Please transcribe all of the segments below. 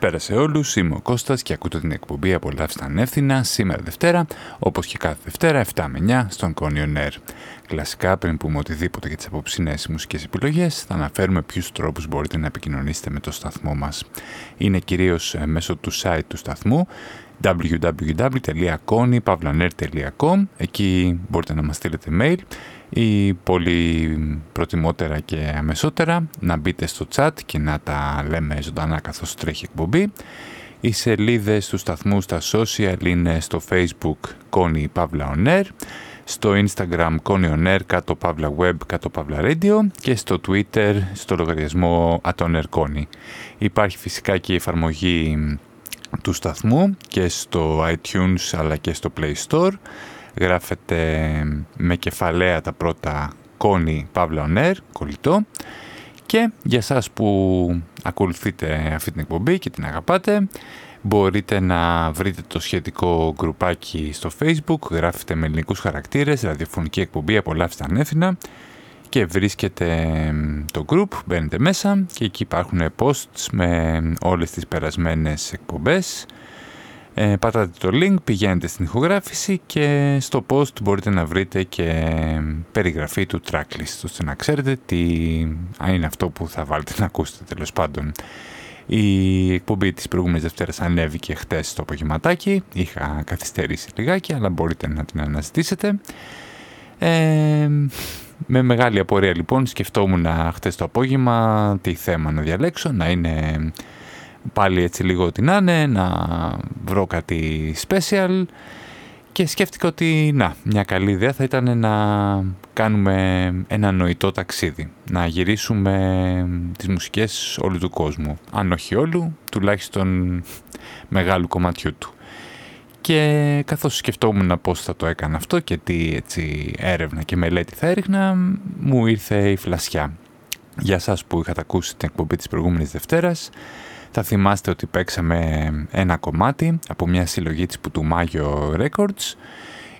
Καλησπέρα σε όλους, είμαι ο Κώστας και ακούτε την εκπομπή «Απολαύστε ανεύθυνα» σήμερα Δευτέρα, όπως και κάθε Δευτέρα 7 με 9 στον Κόνιο Νέρ. Κλασικά, πριν πούμε οτιδήποτε για τις απόψινές μουσικές επιλογές, θα αναφέρουμε ποιους τρόπους μπορείτε να επικοινωνήσετε με το σταθμό μας. Είναι κυρίως ε, μέσω του site του σταθμού www.konypavlaner.com Εκεί μπορείτε να μας στείλετε mail ή πολύ προτιμότερα και αμεσότερα να μπείτε στο chat και να τα λέμε ζωντανά καθώς τρέχει εκπομπή. Οι σελίδες του σταθμού στα social είναι στο facebook Connie Pavla On Air, στο instagram Connie On Air κάτω Pavla Web κάτω Pavla Radio και στο twitter στο λογαριασμό Atoner Connie. Υπάρχει φυσικά και η εφαρμογή του σταθμού και στο iTunes αλλά και στο Play Store γράφεται με κεφαλαία τα πρώτα κόνη Παύλα Ονέρ, κολλητό. Και για σας που ακολουθείτε αυτή την εκπομπή και την αγαπάτε, μπορείτε να βρείτε το σχετικό γκρουπάκι στο facebook, γράφετε με ελληνικούς χαρακτήρες, ραδιοφωνική εκπομπή, απολαύστε ανέφηνα και βρίσκετε το group, μπαίνετε μέσα και εκεί υπάρχουν posts με όλες τις περασμένες εκπομπές ε, πατάτε το link, πηγαίνετε στην ηχογράφηση και στο post μπορείτε να βρείτε και περιγραφή του tracklist ώστε να ξέρετε τι είναι αυτό που θα βάλετε να ακούσετε τέλος πάντων. Η εκπομπή της προηγούμενης Δευτέρας ανέβηκε χτες στο απογευματάκι. Είχα καθυστερήσει λιγάκι, αλλά μπορείτε να την αναζητήσετε. Ε, με μεγάλη απορία λοιπόν σκεφτόμουν χτες το απόγευμα τι θέμα να διαλέξω, να είναι πάλι έτσι λίγο ότι να είναι, να βρω κάτι special και σκέφτηκα ότι να, μια καλή ιδέα θα ήταν να κάνουμε ένα νοητό ταξίδι, να γυρίσουμε τις μουσικές όλου του κόσμου, αν όχι όλου, τουλάχιστον μεγάλου κομματιού του. Και καθώς σκεφτόμουν πώς θα το έκανα αυτό και τι έτσι έρευνα και μελέτη θα έριχνα, μου ήρθε η φλασιά. Για σας που είχατε ακούσει την εκπομπή της προηγούμενης Δευτέρας, θα θυμάστε ότι παίξαμε ένα κομμάτι από μια συλλογή της που του Μάγιο Records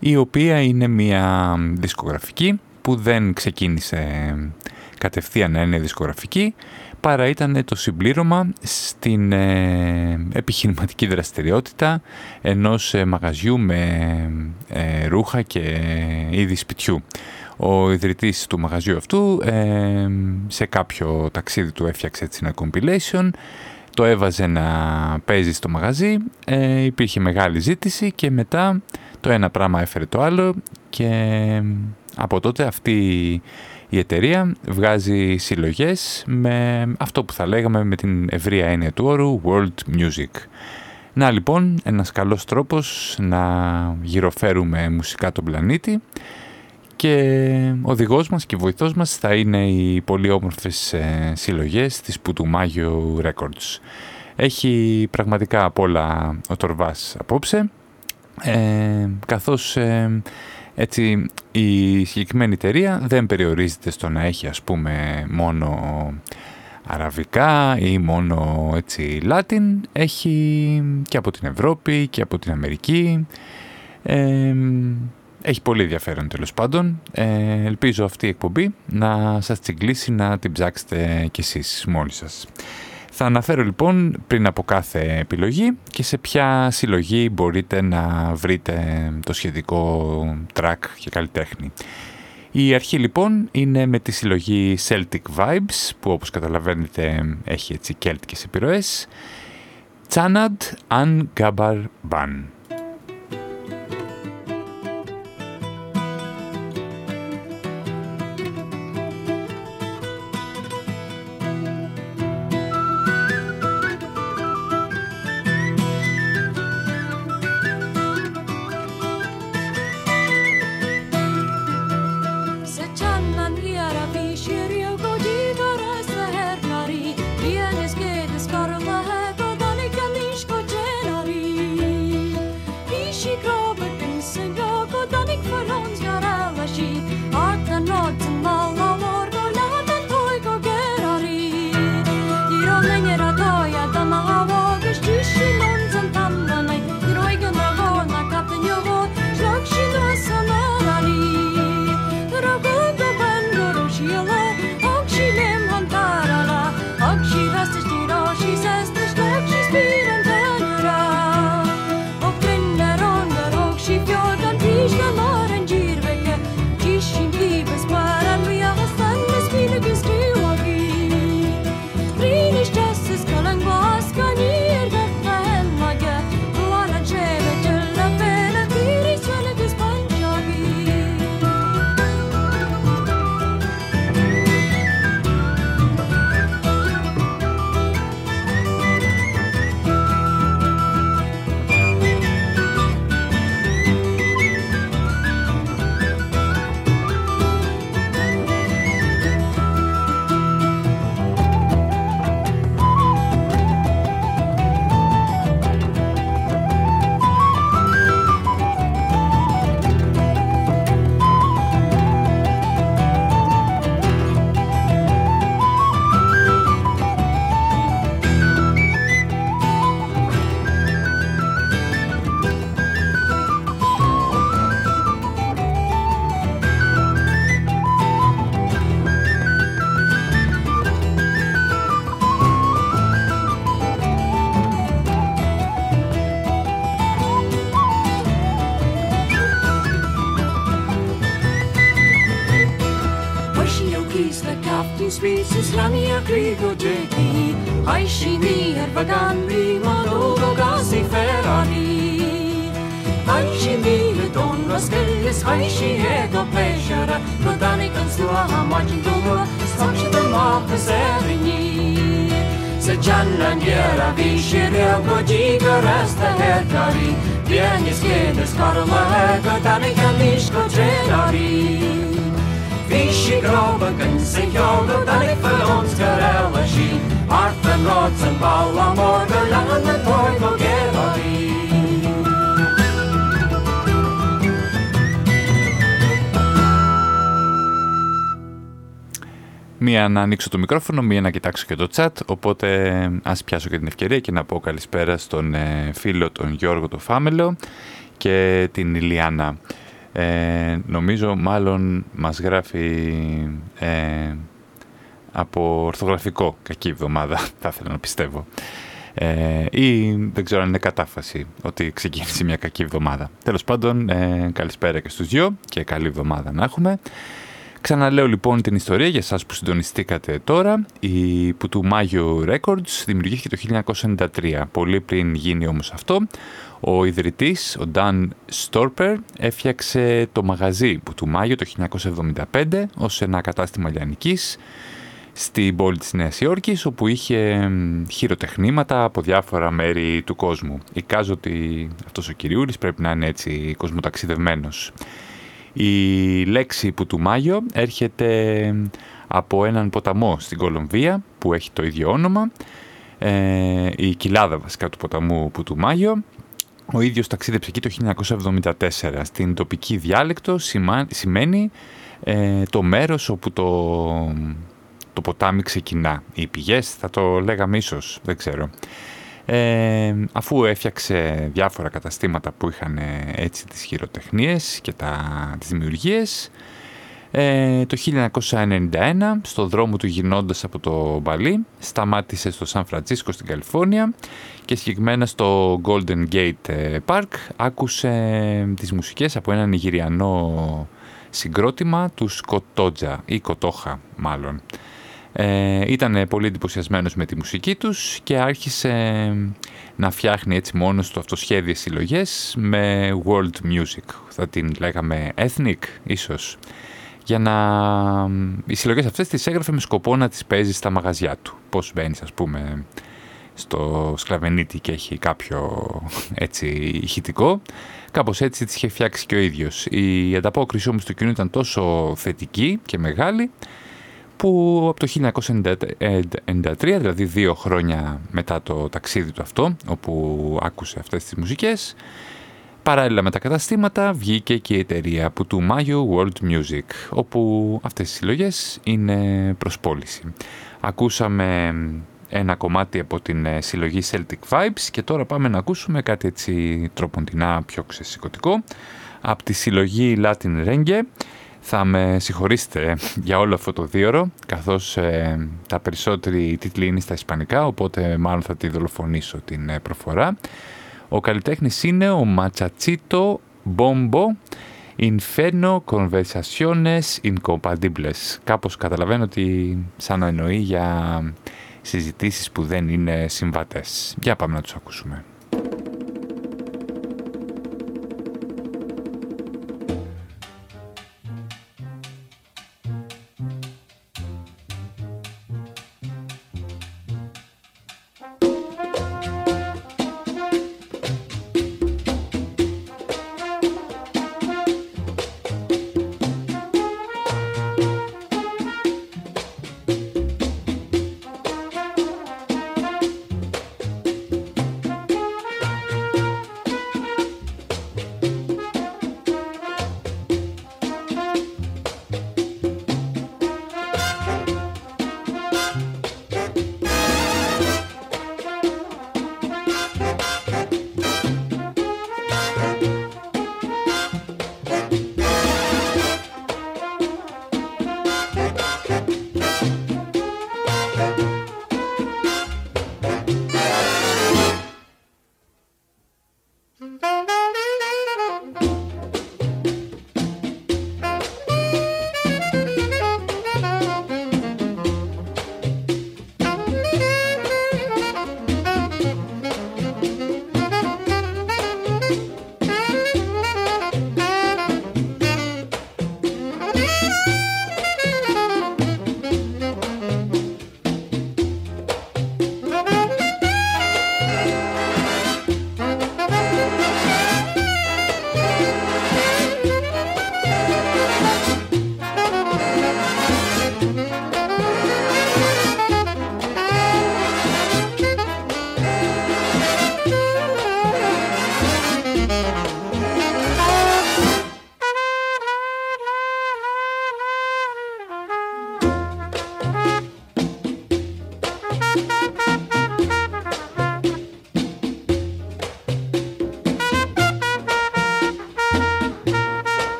η οποία είναι μια δισκογραφική που δεν ξεκίνησε κατευθείαν να είναι δισκογραφική παρά ήταν το συμπλήρωμα στην ε, επιχειρηματική δραστηριότητα ενός ε, μαγαζιού με ε, ρούχα και είδη σπιτιού. Ο ιδρυτής του μαγαζιού αυτού σε κάποιο ταξίδι του έφτιαξε έτσι ένα compilation το έβαζε να παίζει στο μαγαζί, ε, υπήρχε μεγάλη ζήτηση και μετά το ένα πράγμα έφερε το άλλο και από τότε αυτή η εταιρεία βγάζει συλλογές με αυτό που θα λέγαμε με την ευρία έννοια του όρου World Music. Να λοιπόν ένας καλός τρόπος να γυροφέρουμε μουσικά τον πλανήτη και ο οδηγός μας και βοηθός μας θα είναι οι πολύ όμορφες ε, συλλογές της Πουτουμάγιο Records. Έχει πραγματικά απ' όλα ο Τορβάς απόψε, ε, καθώς ε, έτσι η συγκεκριμένη εταιρεία δεν περιορίζεται στο να έχει ας πούμε μόνο αραβικά ή μόνο έτσι Latin, έχει και από την Ευρώπη και από την Αμερική, ε, έχει πολύ ενδιαφέρον τέλος πάντων. Ε, ελπίζω αυτή η εκπομπή να σας τσιγκλίσει να την ψάξετε κι εσείς μόνοι σας. Θα αναφέρω λοιπόν πριν από κάθε επιλογή και σε ποια συλλογή μπορείτε να βρείτε το σχετικό track και καλλιτέχνη. Η αρχή λοιπόν είναι με τη συλλογή Celtic Vibes που όπως καταλαβαίνετε έχει έτσι κέλτικες επιρροές. Τσάναντ Αν Gabar Ban. Michiego Pejora, Rodani Kansua, Hamajindua, Stokshin Marcus Avenue. Sejanna Diera, Vishiria, Bojiga, Rasta Herkari, Vienis Gedis, Karla Hega, Danica Mishko Jenari. Vishi Groba, Kansi Yoga, Danica Lonska, Elashi, Arthur Rotzen, morga Morgan, Lana Toivo Gerari. Μία να ανοίξω το μικρόφωνο, μία να κοιτάξω και το chat, οπότε ας πιάσω και την ευκαιρία και να πω καλησπέρα στον ε, φίλο τον Γιώργο το Φάμελο και την Ηλιάνα. Ε, νομίζω μάλλον μας γράφει ε, από ορθογραφικό κακή εβδομάδα, θα ήθελα να πιστεύω. Ε, ή δεν ξέρω αν είναι κατάφαση ότι ξεκίνησε μια κακή εβδομάδα. Τέλος πάντων, ε, καλησπέρα και στους δυο και καλή εβδομάδα να έχουμε. Ξαναλέω λοιπόν την ιστορία για εσάς που συντονιστήκατε τώρα. Η Μάγιο Records δημιουργήθηκε το 1993, πολύ πριν γίνει όμως αυτό. Ο ιδρυτής, ο Dan Storper, έφτιαξε το μαγαζί που του Μάγιο το 1975 ως ένα κατάστημα λιανικής στην πόλη της Νέας Υόρκης, όπου είχε χειροτεχνήματα από διάφορα μέρη του κόσμου. Εικάζω ότι αυτός ο κυριούλης πρέπει να είναι έτσι κοσμοταξιδευμένος. Η λέξη που του Μάγιο έρχεται από έναν ποταμό στην Κολομβία που έχει το ίδιο όνομα, ε, η κοιλάδα βασικά του ποταμού που του Μάγιο ο ίδιος ταξίδεψε εκεί το 1974. Στην τοπική διάλεκτο σημαίνει ε, το μέρος όπου το, το ποτάμι ξεκινά. Οι πηγές θα το λέγαμε ίσως, δεν ξέρω. Ε, αφού έφτιαξε διάφορα καταστήματα που είχαν ε, έτσι τις χειροτεχνίες και τα, τις δημιουργίες, ε, το 1991, στο δρόμο του γυρνώντας από το Μπαλί, σταμάτησε στο Σαν Φραντσίσκο στην Καλιφόρνια και συγκεκριμένα στο Golden Gate ε, Park άκουσε τις μουσικές από έναν Ιγυριανό συγκρότημα του Σκοτότζα ή Κοτόχα μάλλον. Ε, ήταν πολύ εντυπωσιασμένος με τη μουσική τους και άρχισε να φτιάχνει έτσι μόνος του αυτοσχέδιες συλλογές με world music. Θα την λέγαμε ethnic ίσως για να... Οι συλλογές αυτές τις έγραφε με σκοπό να τις παίζει στα μαγαζιά του. Πώς μπαίνεις, ας πούμε, στο σκλαβενίτι και έχει κάποιο έτσι ηχητικό. Κάπως έτσι τις είχε φτιάξει και ο ίδιος. Η ανταπόκριση όμως του κοινού ήταν τόσο θετική και μεγάλη που από το 1993, δηλαδή δύο χρόνια μετά το ταξίδι του αυτό, όπου άκουσε αυτές τις μουσικές, Παράλληλα με τα καταστήματα βγήκε και η εταιρεία που του Μάγιο World Music, όπου αυτές οι συλλογές είναι προς πώληση. Ακούσαμε ένα κομμάτι από την ε, συλλογή Celtic Vibes και τώρα πάμε να ακούσουμε κάτι έτσι τροποντινά πιο ξεσηκωτικό από τη συλλογή Latin Renge. Θα με συγχωρήσετε για όλο αυτό το δίωρο, καθώς ε, τα περισσότεροι τίτλοι είναι στα ισπανικά, οπότε μάλλον θα τη δολοφονήσω την ε, προφορά. Ο καλλιτέχνης είναι ο Ματσατσίτο Μπόμπο Inferno Conversaciones Incompatibles. Κάπως καταλαβαίνω ότι σαν να εννοεί για συζητήσεις που δεν είναι συμβατές. Για πάμε να τους ακούσουμε.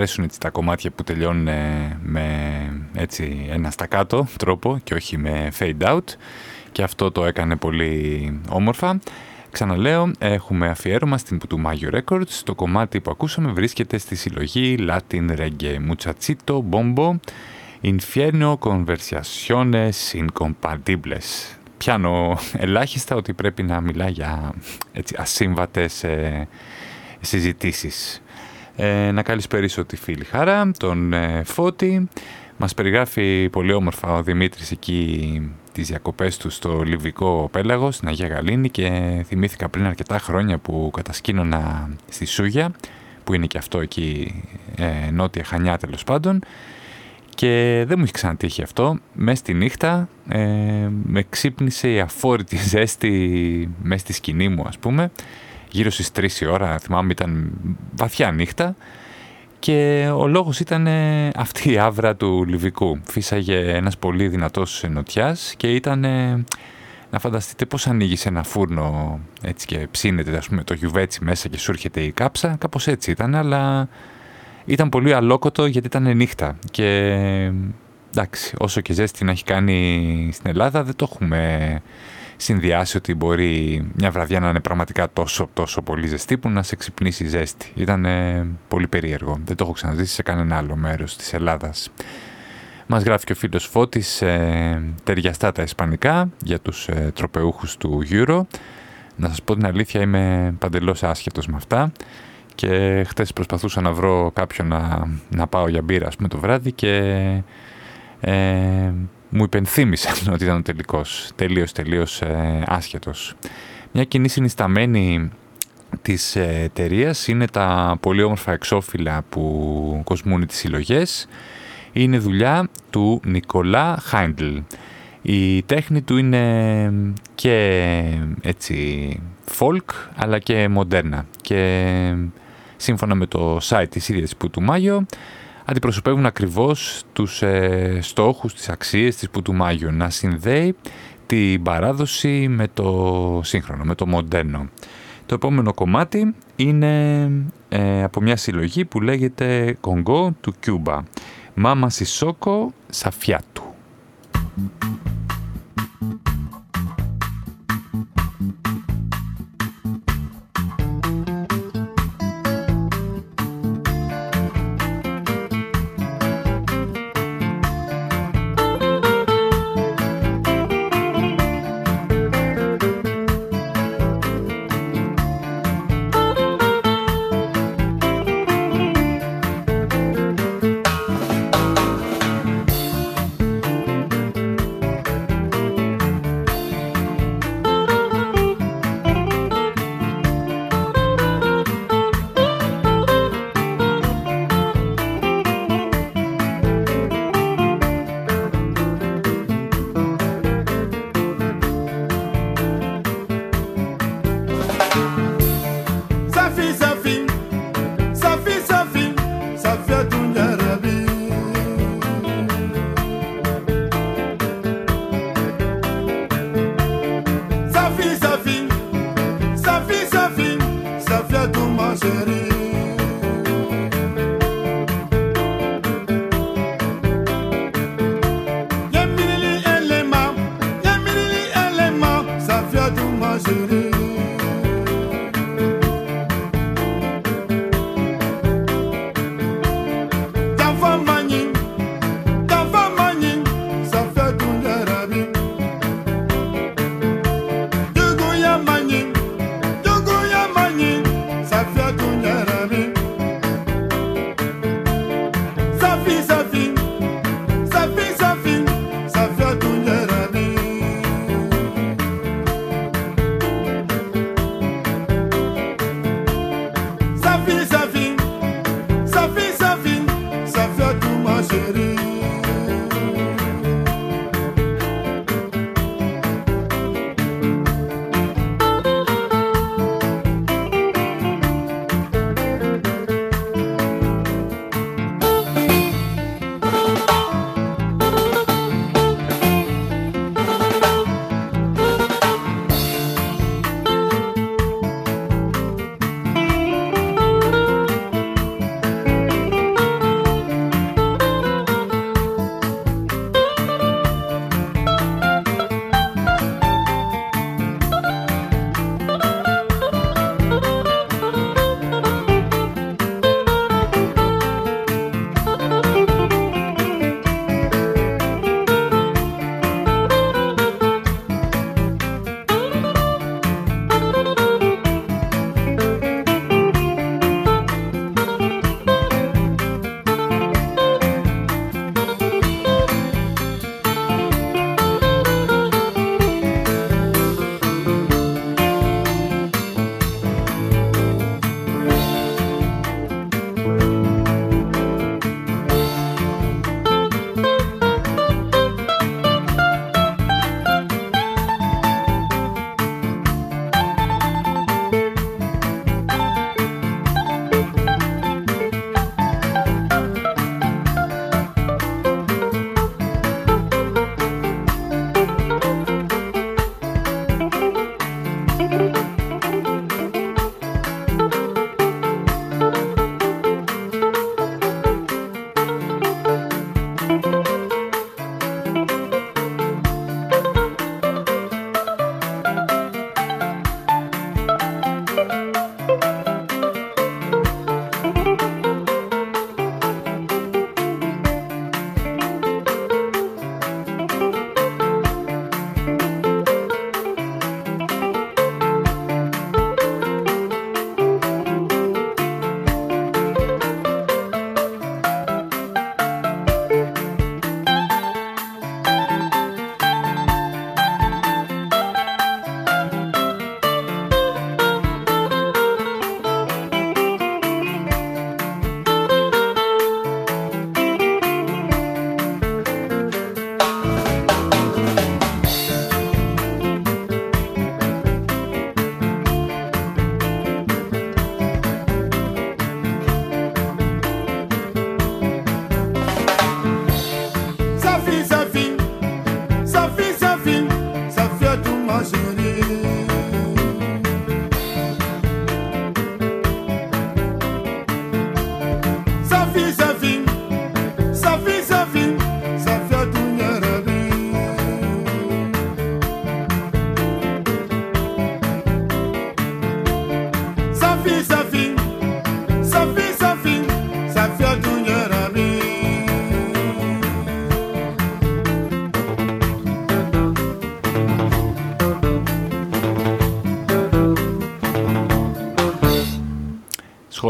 Αρέσουν έτσι τα κομμάτια που τελειώνουν με έτσι ένα στακάτο τρόπο και όχι με fade out και αυτό το έκανε πολύ όμορφα. Ξαναλέω, έχουμε αφιέρωμα στην Putumayo Records. Το κομμάτι που ακούσαμε βρίσκεται στη συλλογή Latin Reggae Muchachito Bombo Infierno Conversaciones Incompatibles. Πιάνω ελάχιστα ότι πρέπει να μιλά για έτσι, ασύμβατες ε, συζητήσεις. Ε, να καλησπέρισω τη φίλη Χαρά, τον ε, Φώτη. Μας περιγράφει πολύ όμορφα ο Δημήτρης εκεί τις διακοπές του στο Λιβικό Πέλαγο, στην Αγία Γαλήνη και θυμήθηκα πριν αρκετά χρόνια που κατασκήνωνα στη Σούγια, που είναι και αυτό εκεί ε, νότια Χανιά τέλος πάντων, και δεν μου έχει ξανατύχει αυτό. Μέσα στη νύχτα ε, με ξύπνησε η αφόρητη ζέστη μέσα στη σκηνή μου ας πούμε. Γύρω στις 3 η ώρα, θυμάμαι ήταν βαθιά νύχτα. Και ο λόγος ήταν ε, αυτή η άβρα του Λιβικού. Φύσαγε ένας πολύ δυνατός νοτιάς και ήταν... Να φανταστείτε πώς ανοίγει ένα φούρνο έτσι και ψήνεται ας πούμε, το γιουβέτσι μέσα και σου έρχεται η κάψα. Κάπως έτσι ήταν, αλλά ήταν πολύ αλόκοτο γιατί ήταν νύχτα και εντάξει, όσο και ζέστη να έχει κάνει στην Ελλάδα δεν το έχουμε συνδυάσει ότι μπορεί μια βραδιά να είναι πραγματικά τόσο, τόσο πολύ ζεστή που να σε ξυπνήσει ζέστη. Ήταν πολύ περίεργο. Δεν το έχω ξαναζήσει σε κανένα άλλο μέρος της Ελλάδας. Μας γράφει και ο φίλος Φώτης ε, ταιριαστά τα ισπανικά για τους ε, τροπεούχους του Euro. Να σας πω την αλήθεια είμαι παντελώς άσχετος με αυτά και χτες προσπαθούσα να βρω κάποιον να, να πάω για μπύρα ας πούμε, το βράδυ και ε, μου υπενθύμησαν ότι ήταν ο τελικός, τελείως τελείως ε, άσχετος. Μια κοινή συνισταμένη της εταιρείας είναι τα πολύ όμορφα εξώφυλλα που κοσμούν τις συλλογές. Είναι δουλειά του Νικολά Χάιντλ. Η τέχνη του είναι και έτσι folk αλλά και μοντέρνα και σύμφωνα με το site της ίδιας Πουτουμάγιο, αντιπροσωπεύουν ακριβώς τους ε, στόχους, τις αξίες της Πουτουμάγιο, να συνδέει την παράδοση με το σύγχρονο, με το μοντέρνο. Το επόμενο κομμάτι είναι ε, από μια συλλογή που λέγεται «Κονγκό του Κιούμπα». «Μάμα Σισόκο Σαφιάτου».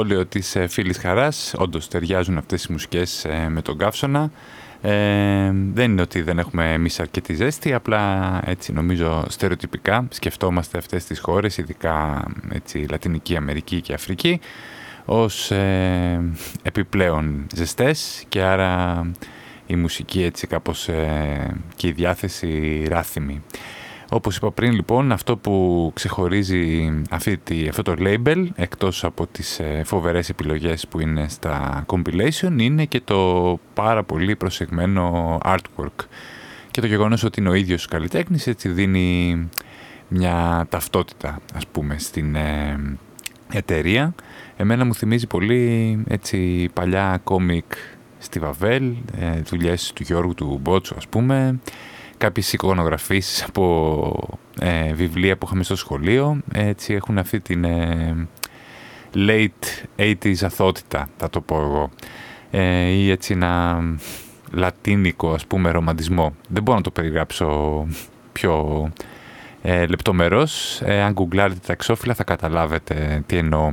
Σχόλιο της ε, φίλης Χαράς, όντως ταιριάζουν αυτές οι μουσικές ε, με τον καύσωνα. Ε, δεν είναι ότι δεν έχουμε εμείς αρκετή ζέστη, απλά έτσι νομίζω στερεοτυπικά σκεφτόμαστε αυτές τις χώρες, ειδικά έτσι, Λατινική Αμερική και Αφρική, ως ε, επιπλέον ζεστές και άρα η μουσική έτσι κάπως ε, και η διάθεση ράθιμη. Όπως είπα πριν λοιπόν, αυτό που ξεχωρίζει αυτή, αυτό το label, εκτός από τις ε, φοβερές επιλογές που είναι στα compilation, είναι και το πάρα πολύ προσεγμένο artwork. Και το γεγονός ότι είναι ο ίδιος καλλιτέχνης έτσι δίνει μια ταυτότητα ας πούμε στην ε, εταιρεία. Εμένα μου θυμίζει πολύ έτσι παλιά κόμικ στη Βαβέλ, ε, δουλειές του Γιώργου του Μπότσου ας πούμε, κάποιες εικονογραφήσεις από ε, βιβλία που είχαμε στο σχολείο. Έτσι έχουν αυτή την ε, late 80s αθότητα, θα το πω εγώ. Ε, ή έτσι ένα λατίνικο ας πούμε ρομαντισμό. Δεν μπορώ να το περιγράψω πιο ε, λεπτομερώς. Ε, αν γκουγκλάρετε τα εξώφυλλα θα καταλάβετε τι εννοώ.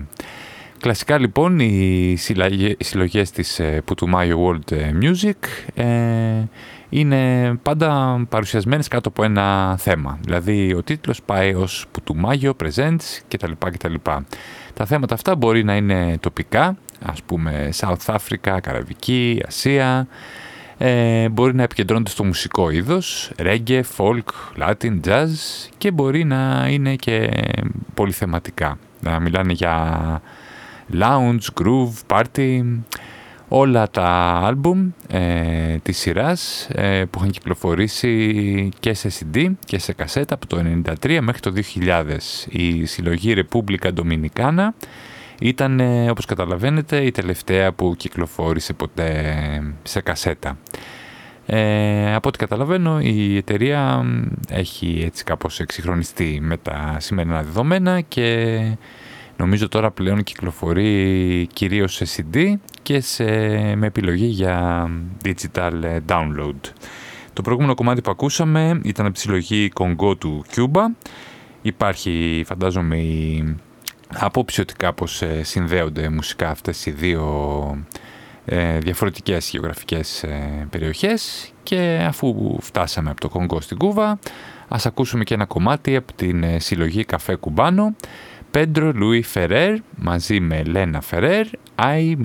Κλασικά λοιπόν οι συλλογές της Putumayo World Music είναι πάντα παρουσιασμένες κάτω από ένα θέμα. Δηλαδή ο τίτλος πάει ως Putumayo Presents κτλ. κτλ. Τα θέματα αυτά μπορεί να είναι τοπικά, ας πούμε South Africa, Καραβική, Ασία, ε, μπορεί να επικεντρώνεται στο μουσικό είδος, reggae, folk, latin, jazz και μπορεί να είναι και πολυθεματικά. Να μιλάνε για lounge, groove, party, όλα τα άλμπουμ ε, της σειράς ε, που είχαν κυκλοφορήσει και σε CD και σε κασέτα από το 1993 μέχρι το 2000. Η συλλογή República Dominicana ήταν, ε, όπως καταλαβαίνετε, η τελευταία που κυκλοφόρησε ποτέ σε κασέτα. Ε, από ό,τι καταλαβαίνω η εταιρεία έχει έτσι κάπως εξυγχρονιστεί με τα σημερινά δεδομένα και Νομίζω τώρα πλέον κυκλοφορεί κυρίως σε CD και σε, με επιλογή για digital ε, download. Το προηγούμενο κομμάτι που ακούσαμε ήταν από τη συλλογή Congo του Cuba. Υπάρχει φαντάζομαι η απόψη ότι κάπως ε, συνδέονται μουσικά αυτές οι δύο ε, διαφορετικές γεωγραφικές ε, περιοχές και αφού φτάσαμε από το Κονγκό στην Κούβα ας ακούσουμε και ένα κομμάτι από την συλλογή Καφέ Κουμπάνο Πέντρο Λούι Φερέρ μαζί με Λένα Φερέρ, Άι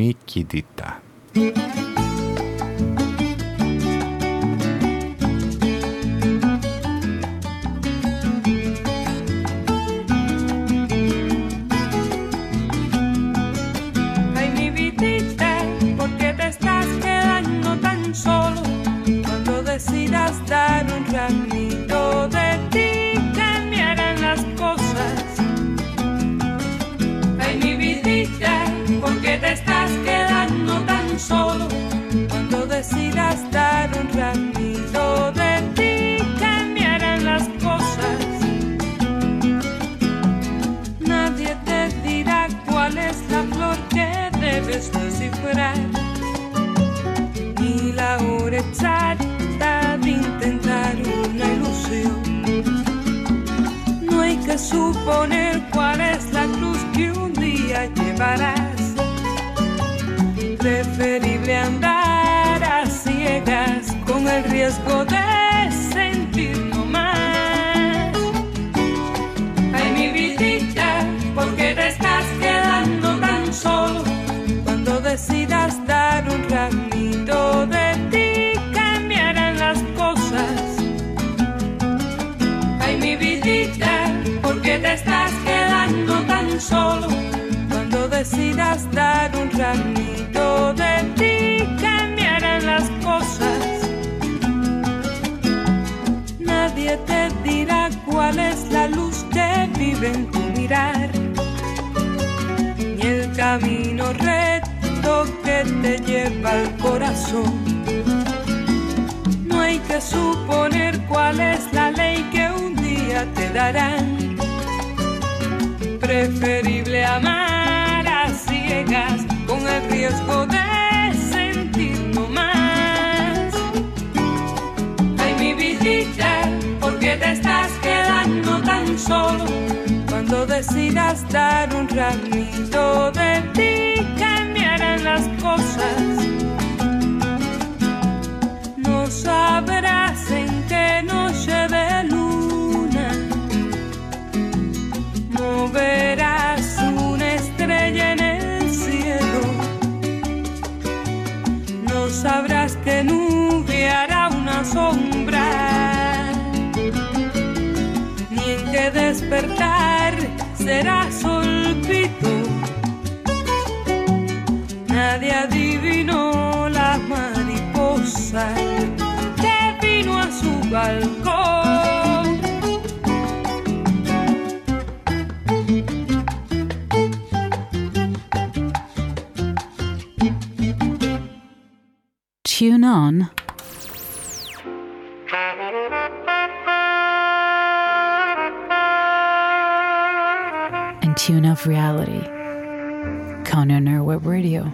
solo cuando decidas dar un ratito de ti cambiarán las cosas. Nadie te dirá cuál es la flor que debes descifrar ni la hora exacta de intentar una ilusión. No hay que suponer cuál es la cruz que un día llevarás preferible andar a ciegas con el riesgo de. Ay, mi vidita, porque te estás quedando tan solo cuando decidas dar un ramito de ti cambiarán las cosas. Ay, mi vidita, porque te estás quedando tan solo cuando decidas dar un ramito cuál es la luz que vive en tu mirar, ni el camino recto que te lleva al corazón. No hay que suponer cuál es la ley que un día te darán. Preferible amar con el riesgo de sentir no más. Ay, mi visita, porque te estás tanto, tan solo. Cuando decidas dar un ramito de ti, cambiarán las cosas. No sabrás. Nadie adivinó la mariposa que vino a su balcón. Tune on. Tune of reality. Conan Web Radio.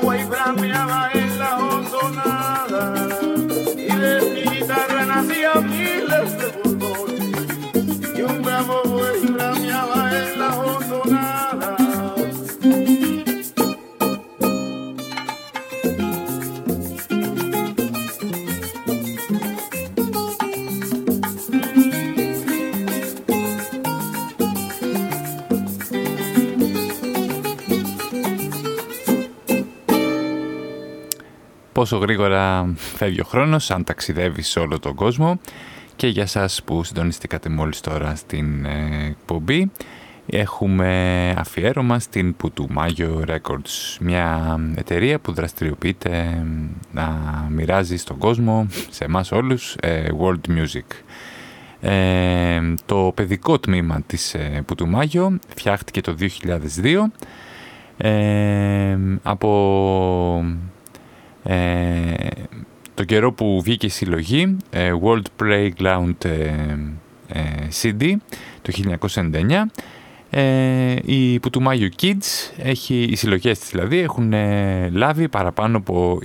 boy, but I πόσο γρήγορα φεύγει ο χρόνος αν ταξιδεύει σε όλο τον κόσμο. Και για σας που συντονιστήκατε μόλις τώρα στην ε, εκπομπή έχουμε αφιέρωμα στην Putumayo Records μια εταιρεία που δραστηριοποιείται να μοιράζει στον κόσμο σε εμάς όλους ε, world music. Ε, το παιδικό τμήμα της ε, Πουτουμάγιο φτιάχτηκε το 2002 ε, από το καιρό που βγήκε η συλλογή World Playground CD το 1999 η Πουτουμάγιο Kids, έχει, οι συλλογές της δηλαδή, έχουν λάβει παραπάνω από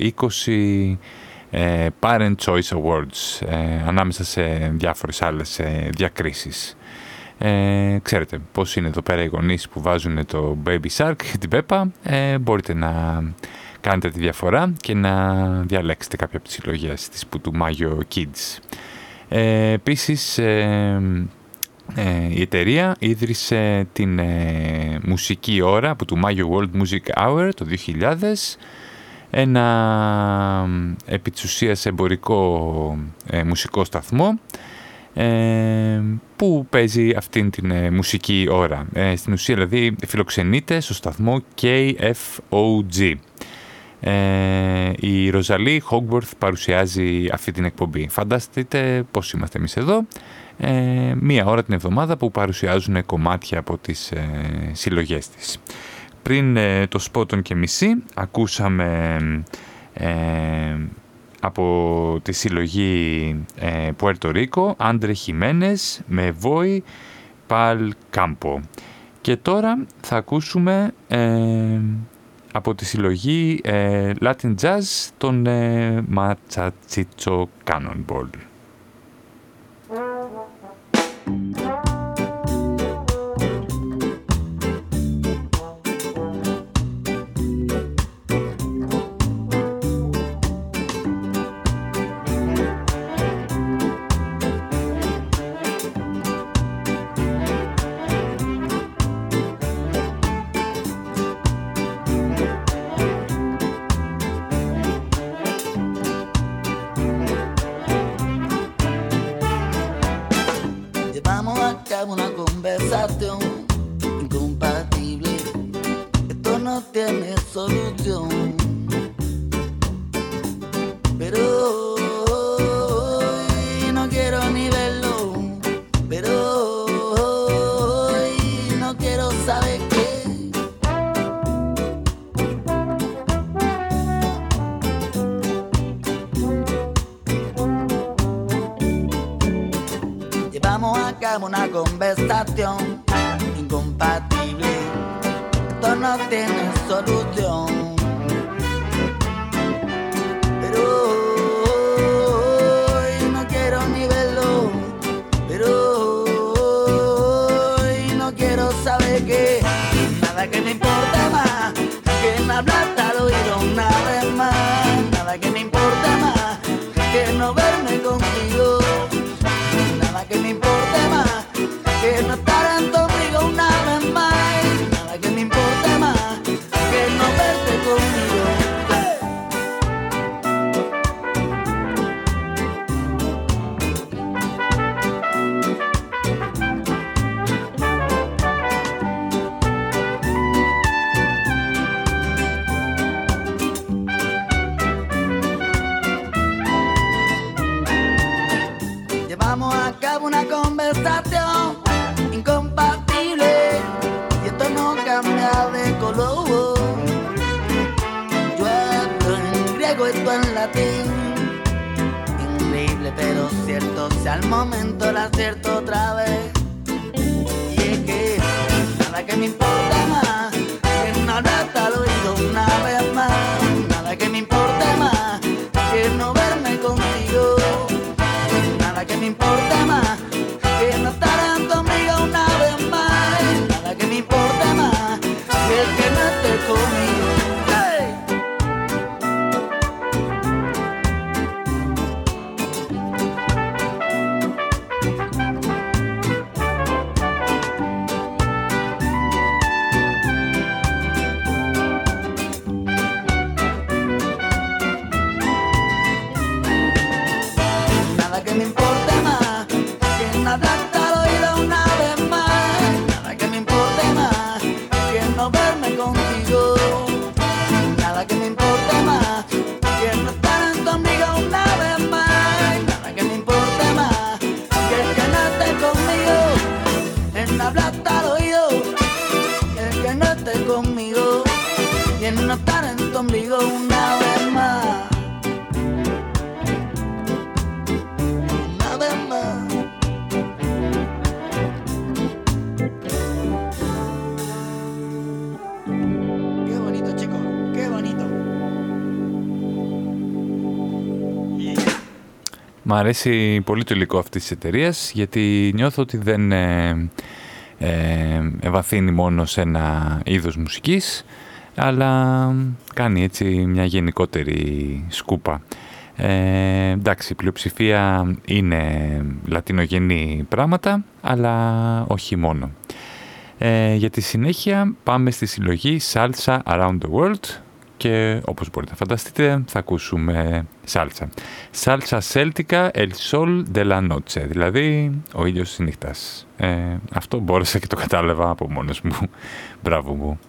20 ε, Parent Choice Awards ε, ανάμεσα σε διάφορες άλλες ε, διακρίσεις. Ε, ξέρετε πώς είναι εδώ πέρα οι γονείς που βάζουν το Baby Shark και την Peppa. Ε, μπορείτε να κάνετε τη διαφορά και να διαλέξετε κάποια από τις συλλογές της που του Μάγιο Kids. Ε, επίσης η εταιρεία ίδρυσε την μουσική ώρα που του Μάγιο World Music Hour το 2000 ένα επί εμπορικό ε, μουσικό σταθμό ε, που παίζει αυτήν την ε, μουσική ώρα. στην ουσία δηλαδή φιλοξενείται στο σταθμό KFOG. Η Ροζαλή Χόγκworth παρουσιάζει αυτή την εκπομπή. Φανταστείτε πώς είμαστε εμείς εδώ. μία ώρα την εβδομάδα που παρουσιάζουν κομμάτια από τις συλλογές της. Πριν ε, το σπότον και μισή ακούσαμε ε, από τη συλλογή ε, Puerto Rico Άντρε Χιμένες με Βόη Παλ Κάμπο. Και τώρα θα ακούσουμε ε, από τη συλλογή Latin Jazz τον Ματσατσίτσο Cannonball. don't Μ' αρέσει πολύ το υλικό αυτής της εταιρείας γιατί νιώθω ότι δεν ε, ε, ευαθύνει μόνο σε ένα είδος μουσικής αλλά κάνει έτσι μια γενικότερη σκούπα. Ε, εντάξει, η πλειοψηφία είναι λατινογενή πράγματα, αλλά όχι μόνο. Ε, για τη συνέχεια πάμε στη συλλογή Salsa Around the World και όπως μπορείτε να φανταστείτε θα ακούσουμε σάλτσα. Σάλτσα Celtica El Sol de la Noche, δηλαδή ο ήλιος της νύχτας. Ε, αυτό μπόρεσα και το κατάλαβα από μόνος μου. Μπράβο μου.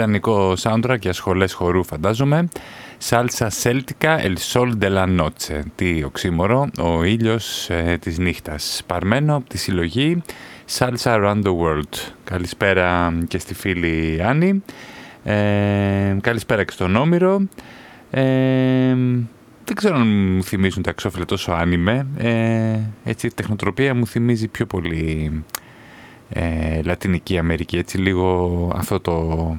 Ιδανικό soundtrack για σχολές χορού φαντάζομαι. Salsa Celtica El Sol de la Noche. Τι οξύμορο, ο ήλιος ε, της νύχτας. Παρμένο από τη συλλογή Salsa Around the World. Καλησπέρα και στη φίλη Άννη. Ε, καλησπέρα και στον Όμηρο. Ε, δεν ξέρω αν μου θυμίζουν τα εξώφυλλα τόσο άνιμε. Ε, έτσι η τεχνοτροπία μου θυμίζει πιο πολύ ε, Λατινική Αμερική. Έτσι λίγο αυτό το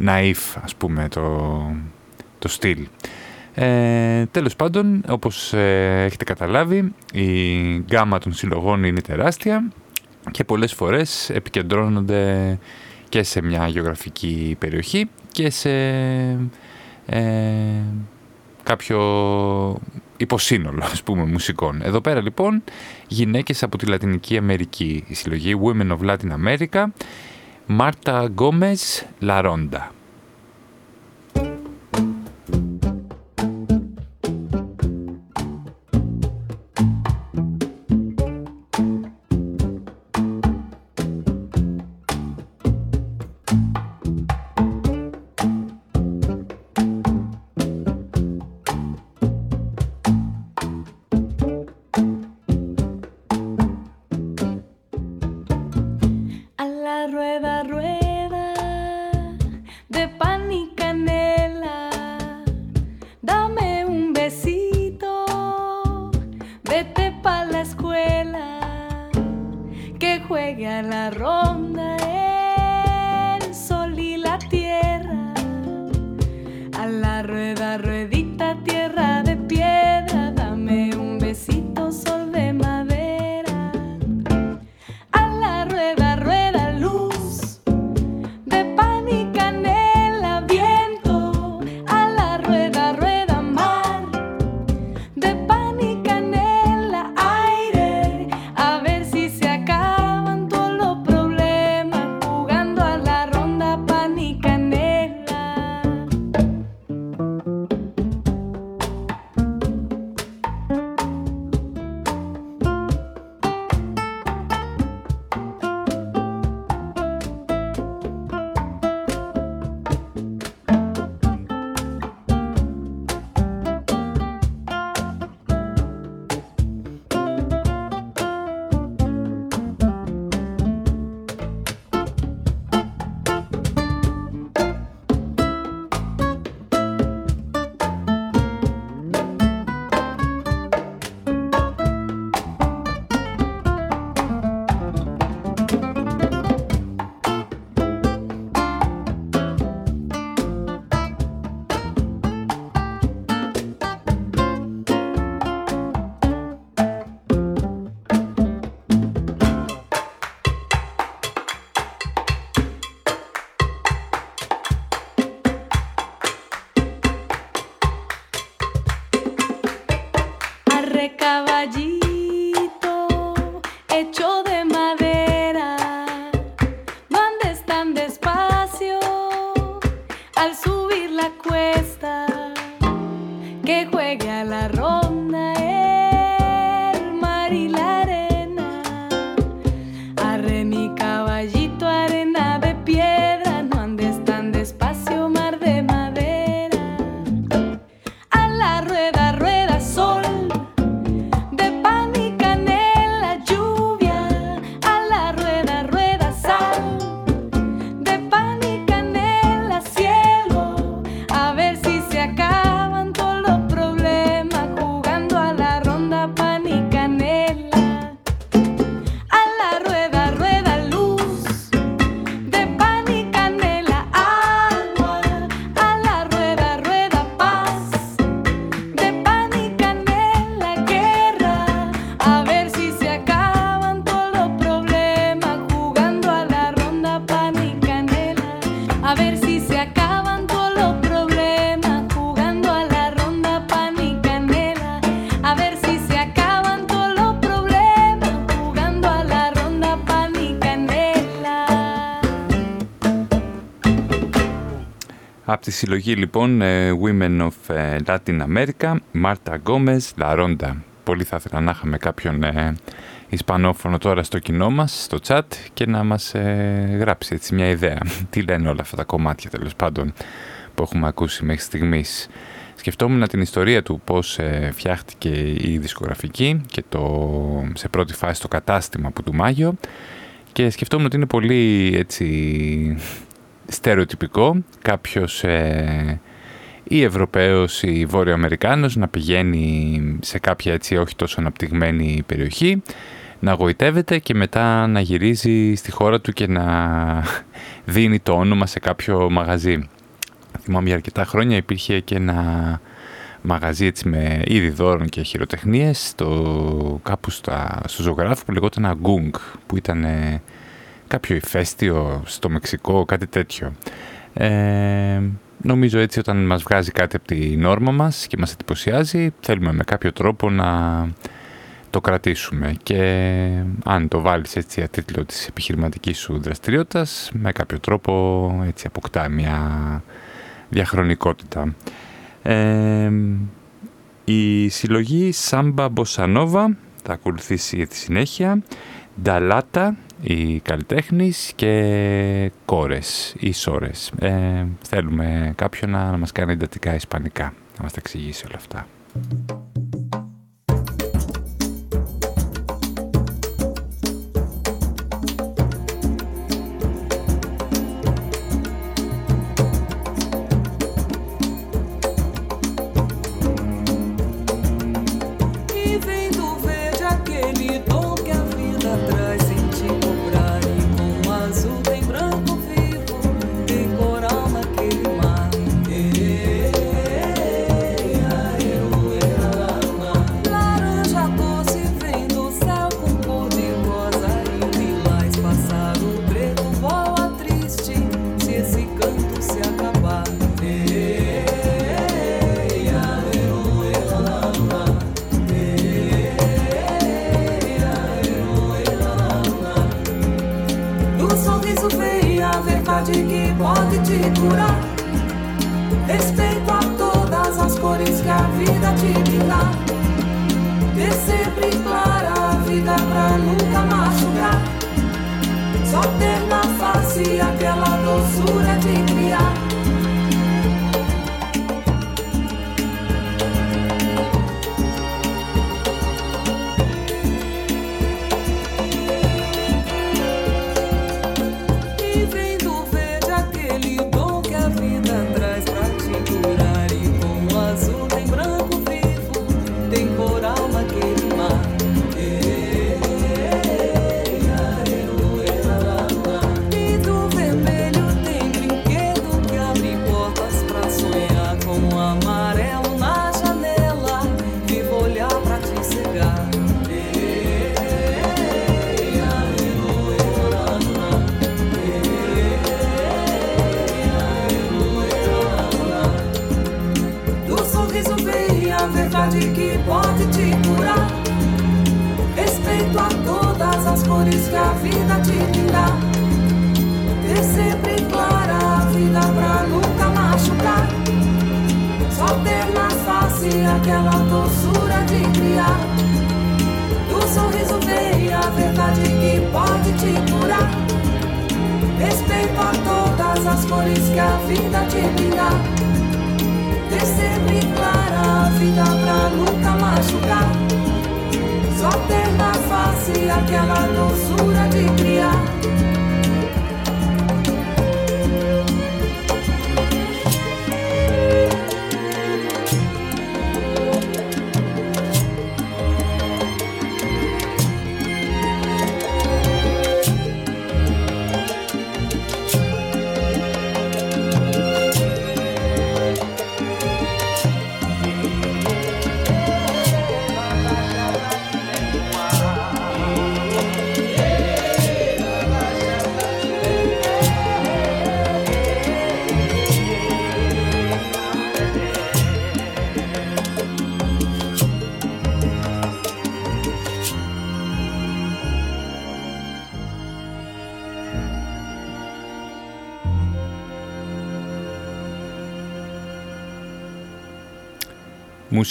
naif ας πούμε το, το στυλ. Ε, τέλος πάντων, όπως ε, έχετε καταλάβει, η γκάμα των συλλογών είναι τεράστια και πολλές φορές επικεντρώνονται και σε μια γεωγραφική περιοχή και σε ε, κάποιο υποσύνολο ας πούμε μουσικών. Εδώ πέρα λοιπόν γυναίκες από τη Λατινική Αμερική, η συλλογή Women of Latin America, Μάρτα Γκόμες La Ronda. τη συλλογή λοιπόν ε, Women of ε, Latin America, Μάρτα Γκόμες, La Ronda. Πολύ θα ήθελα να είχαμε κάποιον ε, ισπανόφωνο τώρα στο κοινό μας, στο chat και να μας ε, γράψει έτσι μια ιδέα. Τι λένε όλα αυτά τα κομμάτια τέλος πάντων που έχουμε ακούσει μέχρι στιγμής. Σκεφτόμουν την ιστορία του πώς ε, φτιάχτηκε η δισκογραφική και το, σε πρώτη φάση το κατάστημα που του Μάγιο και σκεφτόμουν ότι είναι πολύ έτσι στερεοτυπικό κάποιος ε, ή Ευρωπαίος ή Βόρειο Αμερικάνος να πηγαίνει σε κάποια έτσι όχι τόσο αναπτυγμένη περιοχή να γοητεύεται και μετά να γυρίζει στη χώρα του και να δίνει το όνομα σε κάποιο μαγαζί. Θυμάμαι για αρκετά χρόνια υπήρχε και ένα μαγαζί έτσι με είδη δώρων και χειροτεχνίες στο, κάπου στα, στο ζωγράφο που λεγόταν Αγκούγκ που ήταν κάποιο ηφαίστειο στο Μεξικό, κάτι τέτοιο. Ε, νομίζω έτσι όταν μας βγάζει κάτι από τη νόρμα μας και μας εντυπωσιάζει θέλουμε με κάποιο τρόπο να το κρατήσουμε και αν το βάλεις έτσι για τίτλο της επιχειρηματικής σου δραστηριότητας με κάποιο τρόπο έτσι αποκτά μια διαχρονικότητα. Ε, η συλλογή Σάμπα Μποσανόβα θα ακολουθήσει για τη συνέχεια. Νταλάτα, οι καλλιτέχνης και κόρες ή σόρες. Ε, θέλουμε κάποιον να, να μας κάνει εντατικά ισπανικά, να μας τα εξηγήσει όλα αυτά. verdade que pode te curar. Respeito a todas as cores que a vida te linda. Ter sempre clara a vida pra nunca machucar. Só ter na face aquela doçura de criar. Do sorriso vem a verdade que pode te curar. Respeito a todas as cores que a vida te linda. Ter sempre clara vida pra nunca machucar. Só ter na face aquela doçura de criar.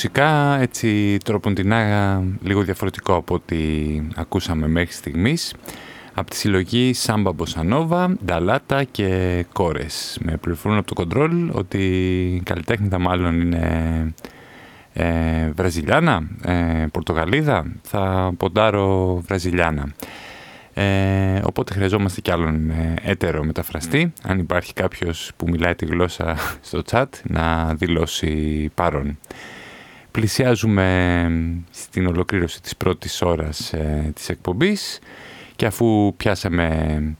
Μουσικά έτσι τροποντινά λίγο διαφορετικό από ό,τι ακούσαμε μέχρι στιγμής από τη συλλογή Σάμπα Μποσανόβα, Νταλάτα και Κόρες. Με πληροφορούν από το κοντρόλ ότι η καλλιτέχνητα μάλλον είναι ε, Βραζιλιάνα, ε, Πορτογαλίδα, θα ποντάρω Βραζιλιάνα. Ε, οπότε χρειαζόμαστε κι άλλον ε, έτερο μεταφραστή. Αν υπάρχει κάποιος που μιλάει τη γλώσσα στο chat να δηλώσει παρόν. Πλησιάζουμε στην ολοκλήρωση της πρώτης ώρας ε, της εκπομπής και αφού πιάσαμε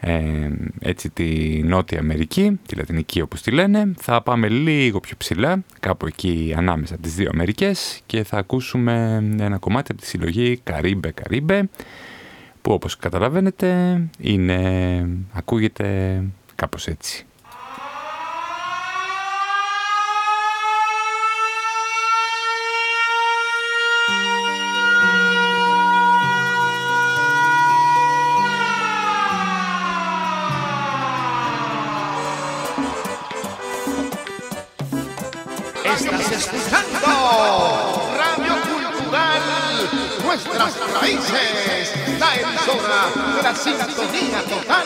ε, έτσι τη Νότια Αμερική, τη Λατινική όπως τη λένε, θα πάμε λίγο πιο ψηλά, κάπου εκεί ανάμεσα από τις δύο Αμερικές και θα ακούσουμε ένα κομμάτι από τη συλλογή Καρίμπε Καρίμπε που όπως καταλαβαίνετε είναι, ακούγεται κάπως έτσι. Nuestras Raíces, la emisora de la sintonía total.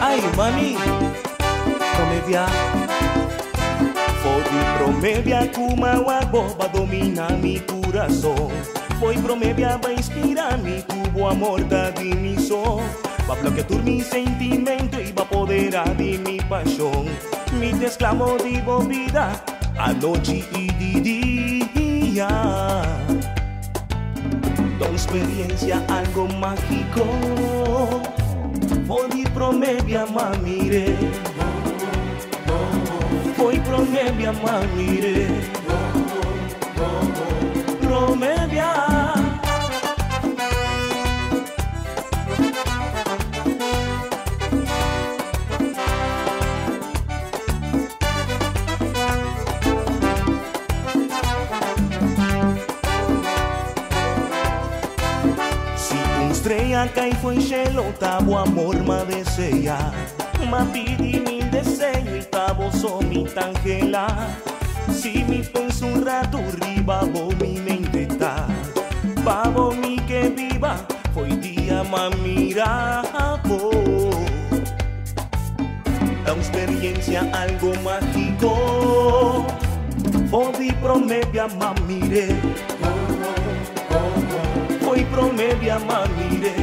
Ay, promedia. Foi promedia kuma wagbo va domina mi corazón. Foi promedia va inspirar mi tubo amor da di mi son. Va bloquear mi sentimento y va apoderar de mi pasión. Mi te esclavo digo vida, a noche y di día. Tu experiencia algo mágico. Foi promedia mamire promedia mamire Promedia Si estrella cai foi cielo tabo amor ma deseja Ma pidi somitangela Simi konzurraturri babomi mendeta Babomi que viva hoi dia mamirako la experiencia algo mágico. Fodi promebia mamire Hoy promebia mamire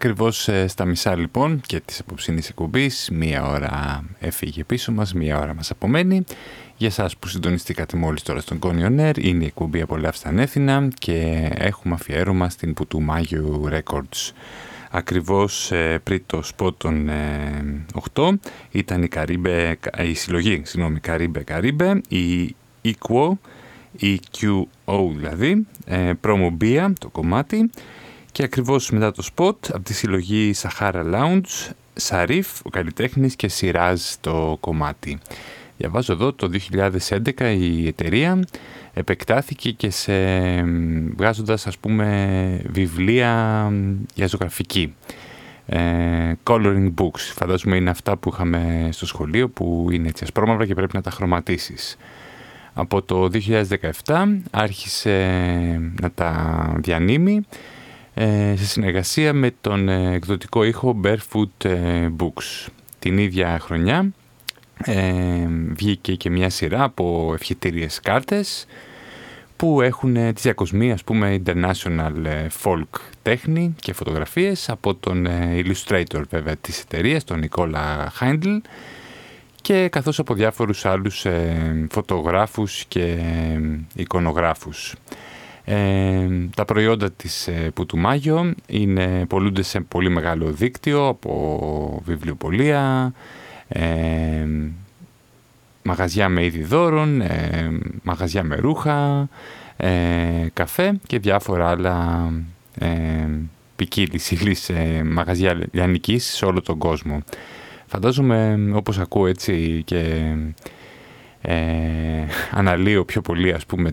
Ακριβώς ε, στα μισά λοιπόν και της αποψινής εκπομπής, μία ώρα έφυγε πίσω μας, μία ώρα μας απομένει. Για σας που συντονιστήκατε μόλις τώρα στον Κόνιον είναι η εκπομπή «Απολαύστε Ανεύθυνα» και έχουμε αφιέρωμα στην Putumayo Records. Ακριβώς ε, πριν το σπότ των 8 ήταν η, Caribe, η συλλογή, συγγνώμη, Caribe Caribe, η EQO, η QO δηλαδή, ε, Promobia το κομμάτι και ακριβώς μετά το σποτ από τη συλλογή Sahara Lounge, Σαρίφ, ο καλλιτέχνης και Σιράζ το κομμάτι. Διαβάζω εδώ το 2011 η εταιρεία επεκτάθηκε και σε βγάζοντας ας πούμε βιβλία για ζωγραφική. Ε, coloring books, φαντάζομαι είναι αυτά που είχαμε στο σχολείο που είναι έτσι ασπρόμαυρα και πρέπει να τα χρωματίσεις. Από το 2017 άρχισε να τα διανύμει ε, σε συνεργασία με τον ε, εκδοτικό ήχο Barefoot ε, Books. Την ίδια χρονιά βγήκε και μια σειρά από ευχητήριες κάρτες που έχουν τις διακοσμοί ας πούμε international folk τέχνη και φωτογραφίες από τον illustrator βέβαια της εταιρείας, τον Νικόλα Χάιντλ και καθώς από διάφορους άλλους φωτογράφους και εικονογράφους. Ε, τα προϊόντα της ε, Πουτουμάγιο είναι, πολλούνται σε πολύ μεγάλο δίκτυο από βιβλιοπολία, ε, μαγαζιά με είδη δώρων, ε, μαγαζιά με ρούχα, ε, καφέ και διάφορα άλλα ε, ποικίλης ύλης μαγαζιά λιανικής σε όλο τον κόσμο. Φαντάζομαι όπως ακούω έτσι και ε, αναλύω πιο πολύ ας πούμε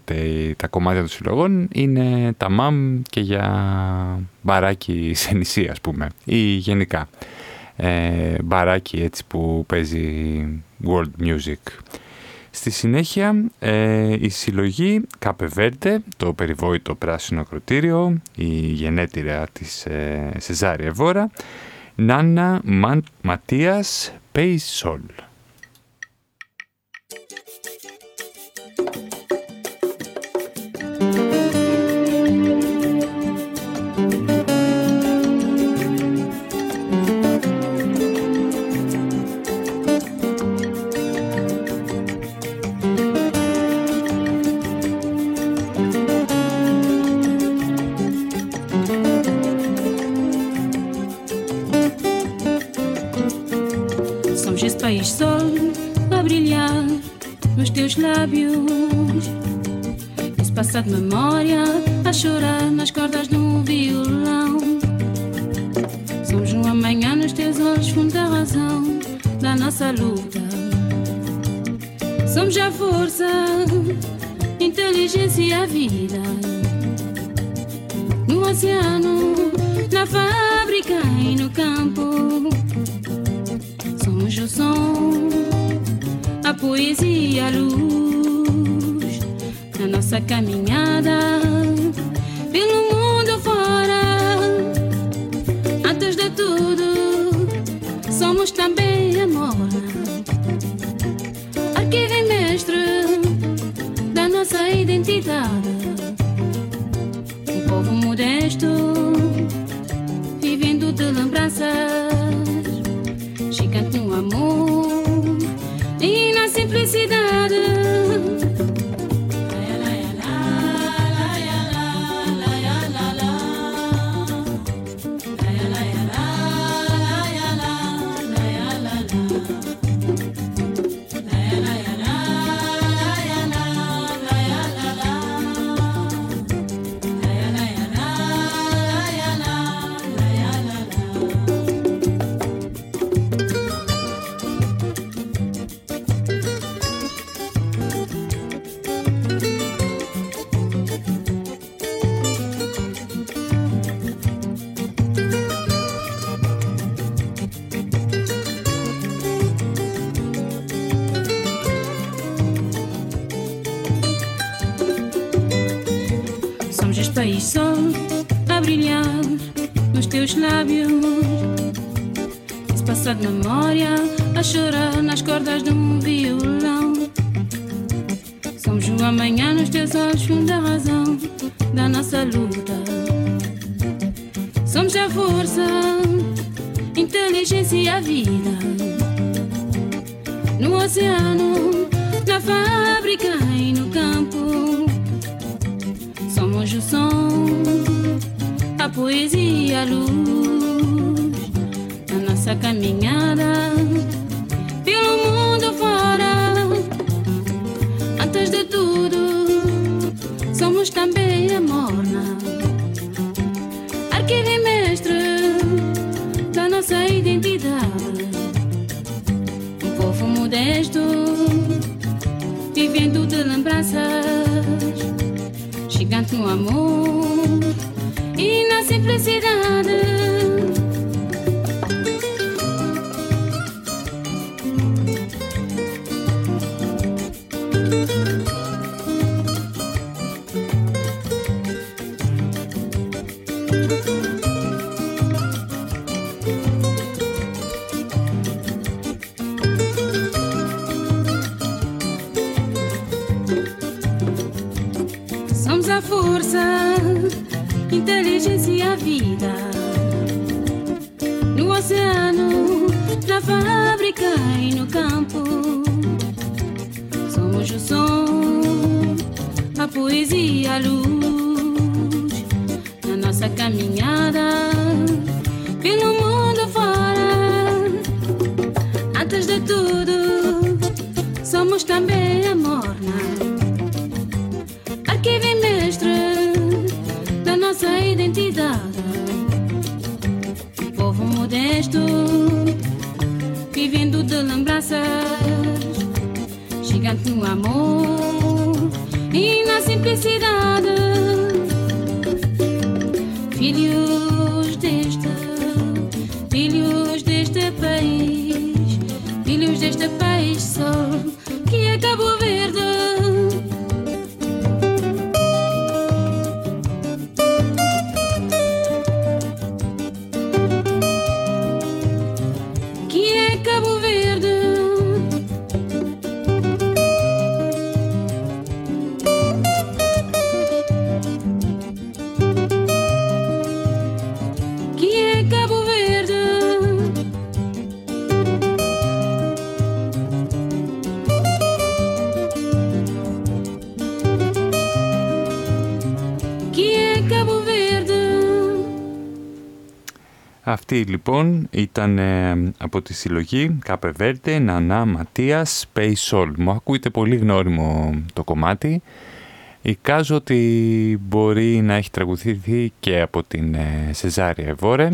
τα κομμάτια των συλλογών είναι τα μαμ και για μπαράκι σε νησί ας πούμε ή γενικά ε, μπαράκι έτσι που παίζει world music. Στη συνέχεια ε, η συλλογή Καπεβέρτε, το περιβόητο πράσινο ακροτήριο, η γενέτειρα της ε, Σεζάρια Βόρα, Νάννα Ματίας Πέισολ. Teus lábios. Esse passado de memória a chorar nas cordas de um violão. Somos uma manhã nos teus olhos, fundo da razão da nossa luta. Somos a força, inteligência e a vida. No oceano, na fábrica e no campo. Somos o som a poesia, a luz na nossa caminhada pelo mundo fora. Antes de tudo, somos também amor. Arquivo e mestre da nossa identidade. Um povo modesto, vivendo de lembranças, felicidade. De memória a chorar nas cordas de um violão. Somos o amanhã nos teus olhos, fundo da razão da nossa luta. Somos a força, inteligência e a vida. Poesia luz. Na nossa caminhada pelo mundo fora. Antes de tudo, somos também a morna arquivo e mestre da nossa identidade. Povo modesto, vivendo de lembranças, gigante no amor e na simplicidade. Αυτή λοιπόν ήταν ε, από τη συλλογή Καπεβέρτε, Νανά, Ματίας, Pay Soul. Μου ακούγεται πολύ γνώριμο το κομμάτι. Εικάζω ότι μπορεί να έχει τραγουδηθεί και από την ε, Σεζάρια Εβόρε.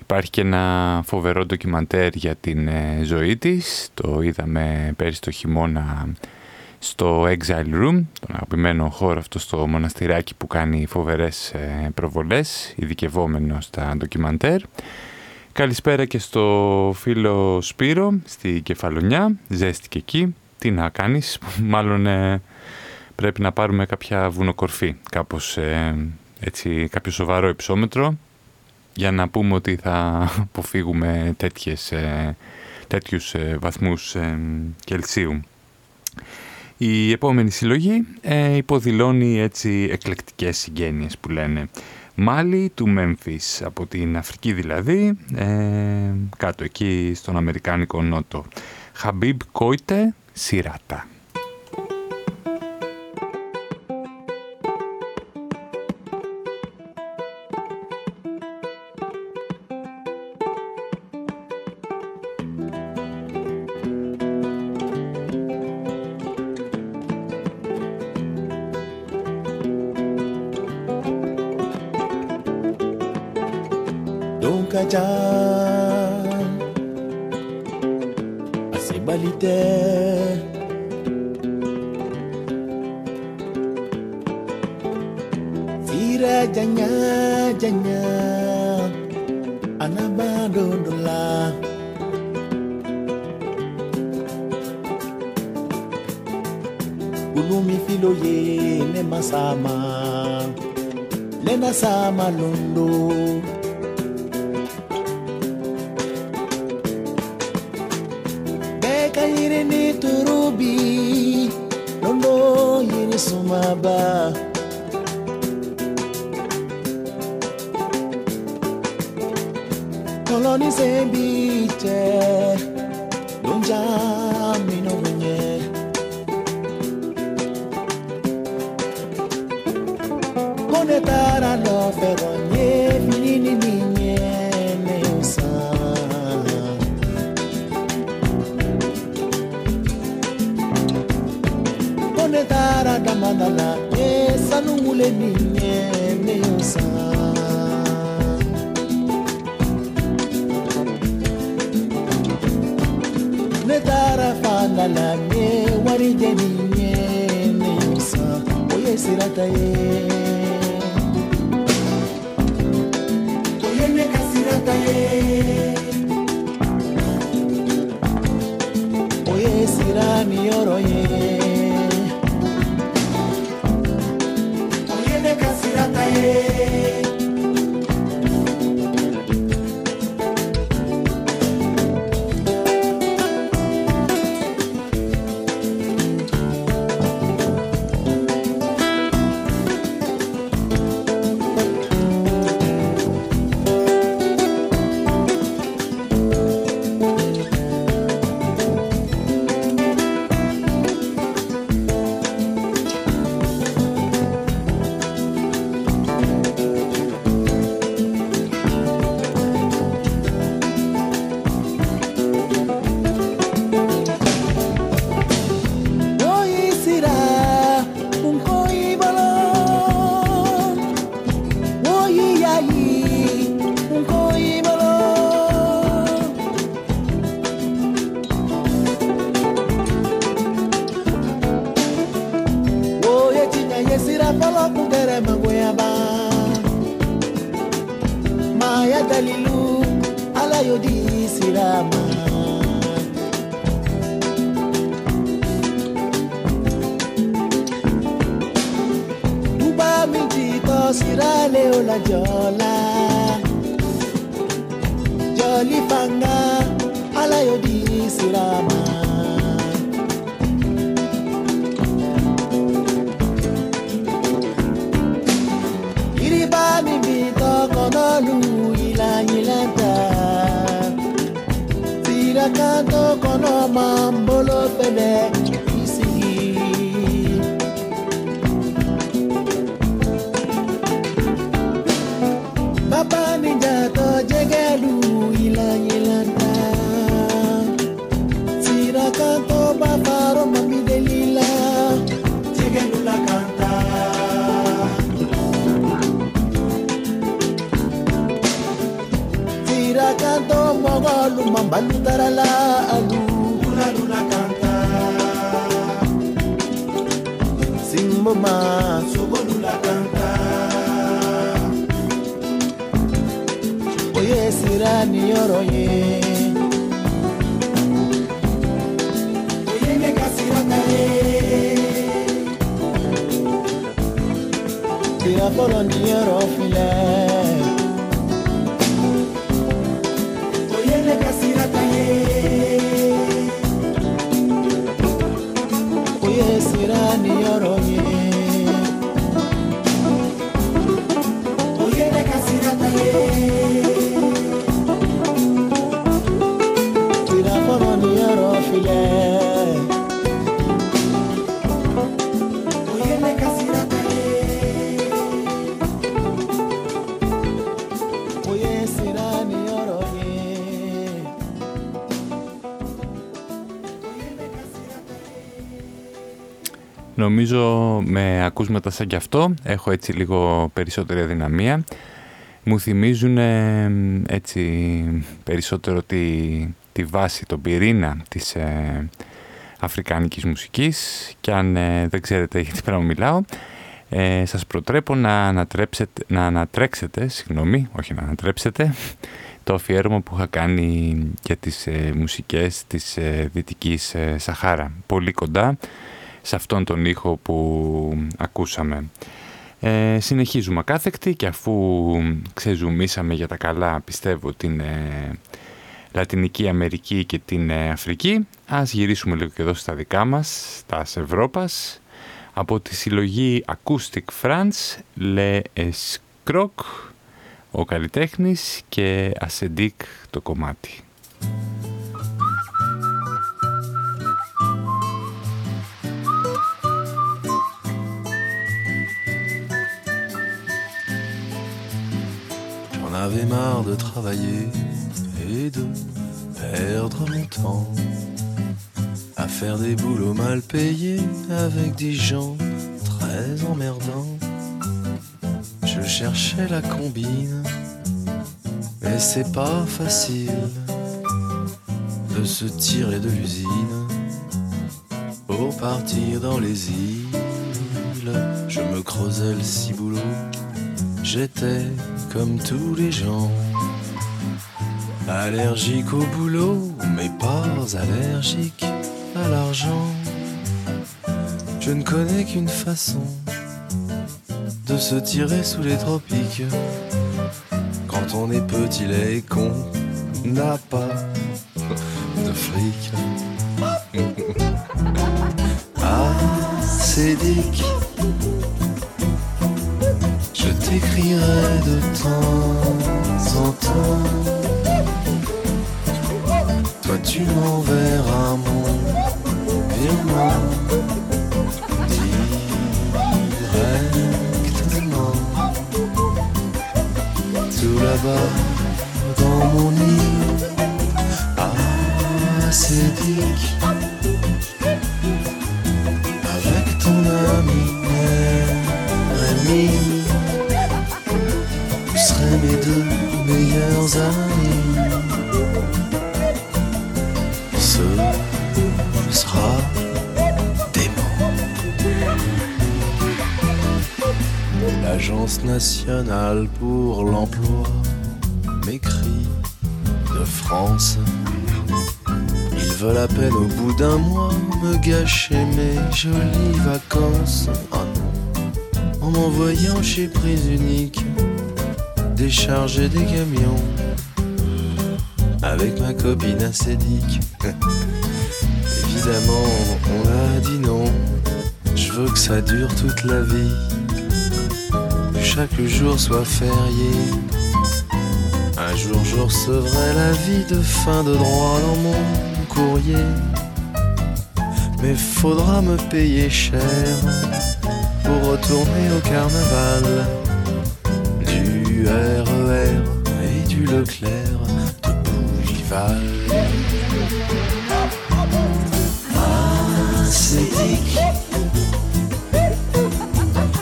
Υπάρχει και ένα φοβερό ντοκιμαντέρ για την ε, ζωή της. Το είδαμε πέρυσι το χειμώνα στο Exile Room, τον αγαπημένο χώρο αυτό στο μοναστηράκι που κάνει φοβερές ε, προβολές, ειδικευόμενο στα ντοκιμαντέρ. Καλησπέρα και στο φίλο Σπύρο στη Κεφαλονιά, ζέστη και εκεί. Τι να κάνεις, μάλλον ε, πρέπει να πάρουμε κάποια βουνοκορφή, κάπως ε, έτσι, κάποιο σοβαρό υψόμετρο για να πούμε ότι θα αποφύγουμε τέτοιες, ε, τέτοιους ε, βαθμούς ε, Κελσίου. Η επόμενη συλλογή ε, υποδηλώνει έτσι εκλεκτικές συγγένειες που λένε. Μάλι του Μέμφις, από την Αφρική δηλαδή, ε, κάτω εκεί στον Αμερικάνικο Νότο. Χαμπίμπ Κόιτε, Σιράτα. koloni sembite Lunja mino wenye Kone tara lo wenye Minini ninye neusa Kone tara damandala Esa nungule ninye neusa I'm ninyene yusa oye sirata ye. Oyene kasirata ye. ni ọ̀rọ̀ yẹn. Νομίζω με ακούσματα σαν κι αυτό έχω έτσι λίγο περισσότερη αδυναμία. Μου θυμίζουν ε, έτσι περισσότερο τη, τη βάση, τον πυρήνα της ε, αφρικάνικης μουσικής και αν ε, δεν ξέρετε για τι πράγμα μιλάω ε, σας προτρέπω να, ανατρέψετε, να ανατρέξετε, συγγνώμη, όχι να ανατρέψετε το αφιέρωμα που είχα κάνει για τις ε, μουσικές της ε, Δυτικής ε, Σαχάρα. Πολύ κοντά σε αυτόν τον ήχο που ακούσαμε. Ε, συνεχίζουμε ακάθεκτη και αφού ξεζουμίσαμε για τα καλά πιστεύω την ε, Λατινική Αμερική και την ε, Αφρική ας γυρίσουμε λίγο και εδώ στα δικά μας, στα Ευρώπας από τη συλλογή Acoustic France Le Escroc ο καλλιτέχνης και Ασεντίκ το κομμάτι. Avais marre de travailler et de perdre mon temps à faire des boulots mal payés avec des gens très emmerdants. Je cherchais la combine, mais c'est pas facile de se tirer de l'usine pour partir dans les îles. Je me creusais le ciboulot, j'étais comme tous les gens. Allergique au boulot, mais pas allergique à l'argent. Je ne connais qu'une façon de se tirer sous les tropiques. Quand on est petit, les con, n'a pas de fric. ah, c'est dick. Je t'écrirai de temps en temps. Toi, tu m'enverras mon virement directement. Tout là-bas, dans mon lit, ah, c'est amis. Ce sera L'Agence nationale pour l'emploi m'écrit de France. Ils veulent à peine au bout d'un mois me gâcher mes jolies vacances. Ah non, en m'envoyant chez Prise Unique décharger des camions avec ma copine acédique. Évidemment, on a dit non. Je veux que ça dure toute la vie. Que chaque jour soit férié. Un jour, je recevrai la vie de fin de droit dans mon courrier. Mais faudra me payer cher pour retourner au carnaval. RER et du Leclerc de Bougival. Ah.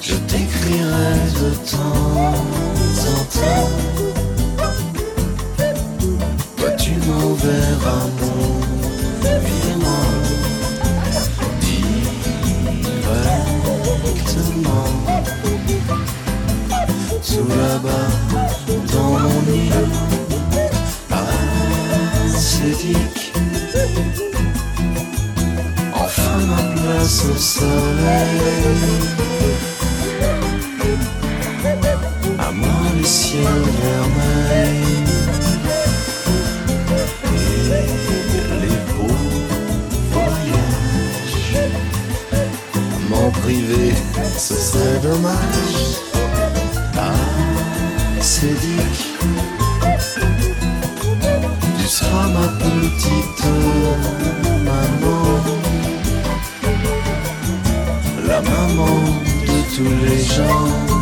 Je t'écrirai de temps en temps. Toi, tu m'enverras mon virement directement. Sous là-bas, dans mon c'est dick. Enfin ma place au soleil. À moi le ciel vermeil. Priver, ce serait dommage. Tu seras ma petite maman. La maman de tous les gens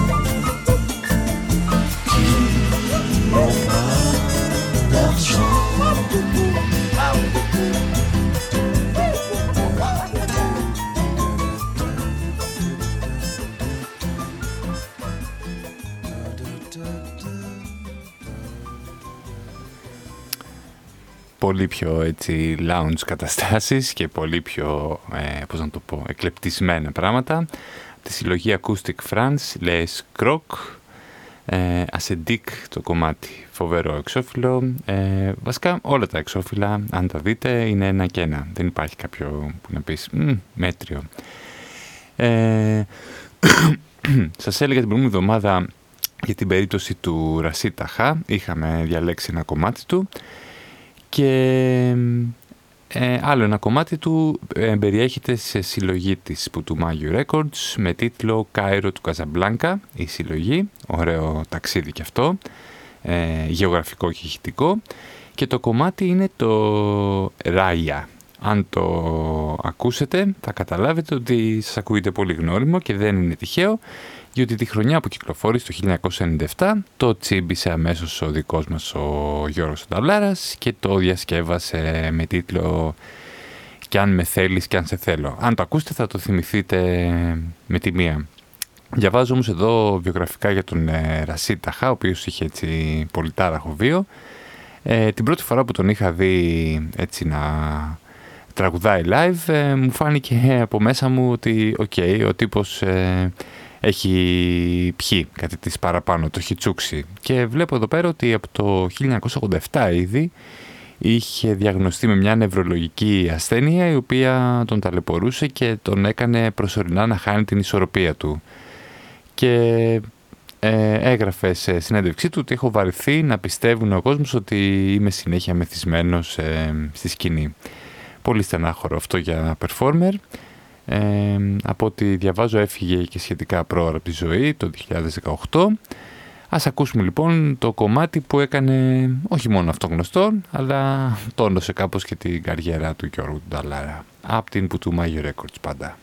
πολύ πιο έτσι lounge καταστάσεις και πολύ πιο, ε, πώς να το πω, εκλεπτισμένα πράγματα. Από τη συλλογή Acoustic France, Les Croc, ε, Ascedic το κομμάτι, φοβερό εξώφυλλο. Ε, βασικά όλα τα εξώφυλλα, αν τα δείτε, είναι ένα και ένα. Δεν υπάρχει κάποιο που να πεις «Μ, μέτριο. Ε, σας έλεγα την προηγούμενη εβδομάδα για την περίπτωση του Ρασίτα Χα. Είχαμε διαλέξει ένα κομμάτι του και ε, άλλο ένα κομμάτι του ε, περιέχεται σε συλλογή της που του Μάγιου Records με τίτλο «Κάιρο του Καζαμπλάνκα» η συλλογή, ωραίο ταξίδι κι αυτό. Ε, γεωγραφικό και ηχητικό. Και το κομμάτι είναι το Ράια. Αν το ακούσετε θα καταλάβετε ότι σας ακούγεται πολύ γνώριμο και δεν είναι τυχαίο γιατί τη χρονιά που κυκλοφόρησε το 1997 το τσίμπησε αμέσως ο δικός μας ο Γιώργος Νταλάρας και το διασκεύασε με τίτλο «Κι αν με θέλεις κι αν σε θέλω». Αν το ακούσετε θα το θυμηθείτε με τη μία. Διαβάζω όμως εδώ βιογραφικά για τον ε, Ρασίταχα, ο οποίος είχε έτσι πολυτάραχο βίο. Ε, την πρώτη φορά που τον είχα δει έτσι να τραγουδάει live, ε, μου φάνηκε από μέσα μου ότι okay, ο τύπος ε, έχει πιει κάτι της παραπάνω, το έχει τσούξει. Και βλέπω εδώ πέρα ότι από το 1987 ήδη είχε διαγνωστεί με μια νευρολογική ασθένεια η οποία τον ταλαιπωρούσε και τον έκανε προσωρινά να χάνει την ισορροπία του. Και ε, έγραφε σε συνέντευξή του ότι έχω βαρεθεί να πιστεύουν ο κόσμος ότι είμαι συνέχεια μεθυσμένος ε, στη σκηνή. Πολύ στενάχωρο αυτό για performer. Ε, από ό,τι διαβάζω έφυγε και σχετικά πρόωρα από τη ζωή το 2018. Ας ακούσουμε λοιπόν το κομμάτι που έκανε όχι μόνο αυτό γνωστό, αλλά τόνωσε κάπως και την καριέρα του Γιώργου Νταλάρα. Από την Πουτουμάγιο Records πάντα.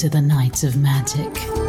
To the Nights of Magic.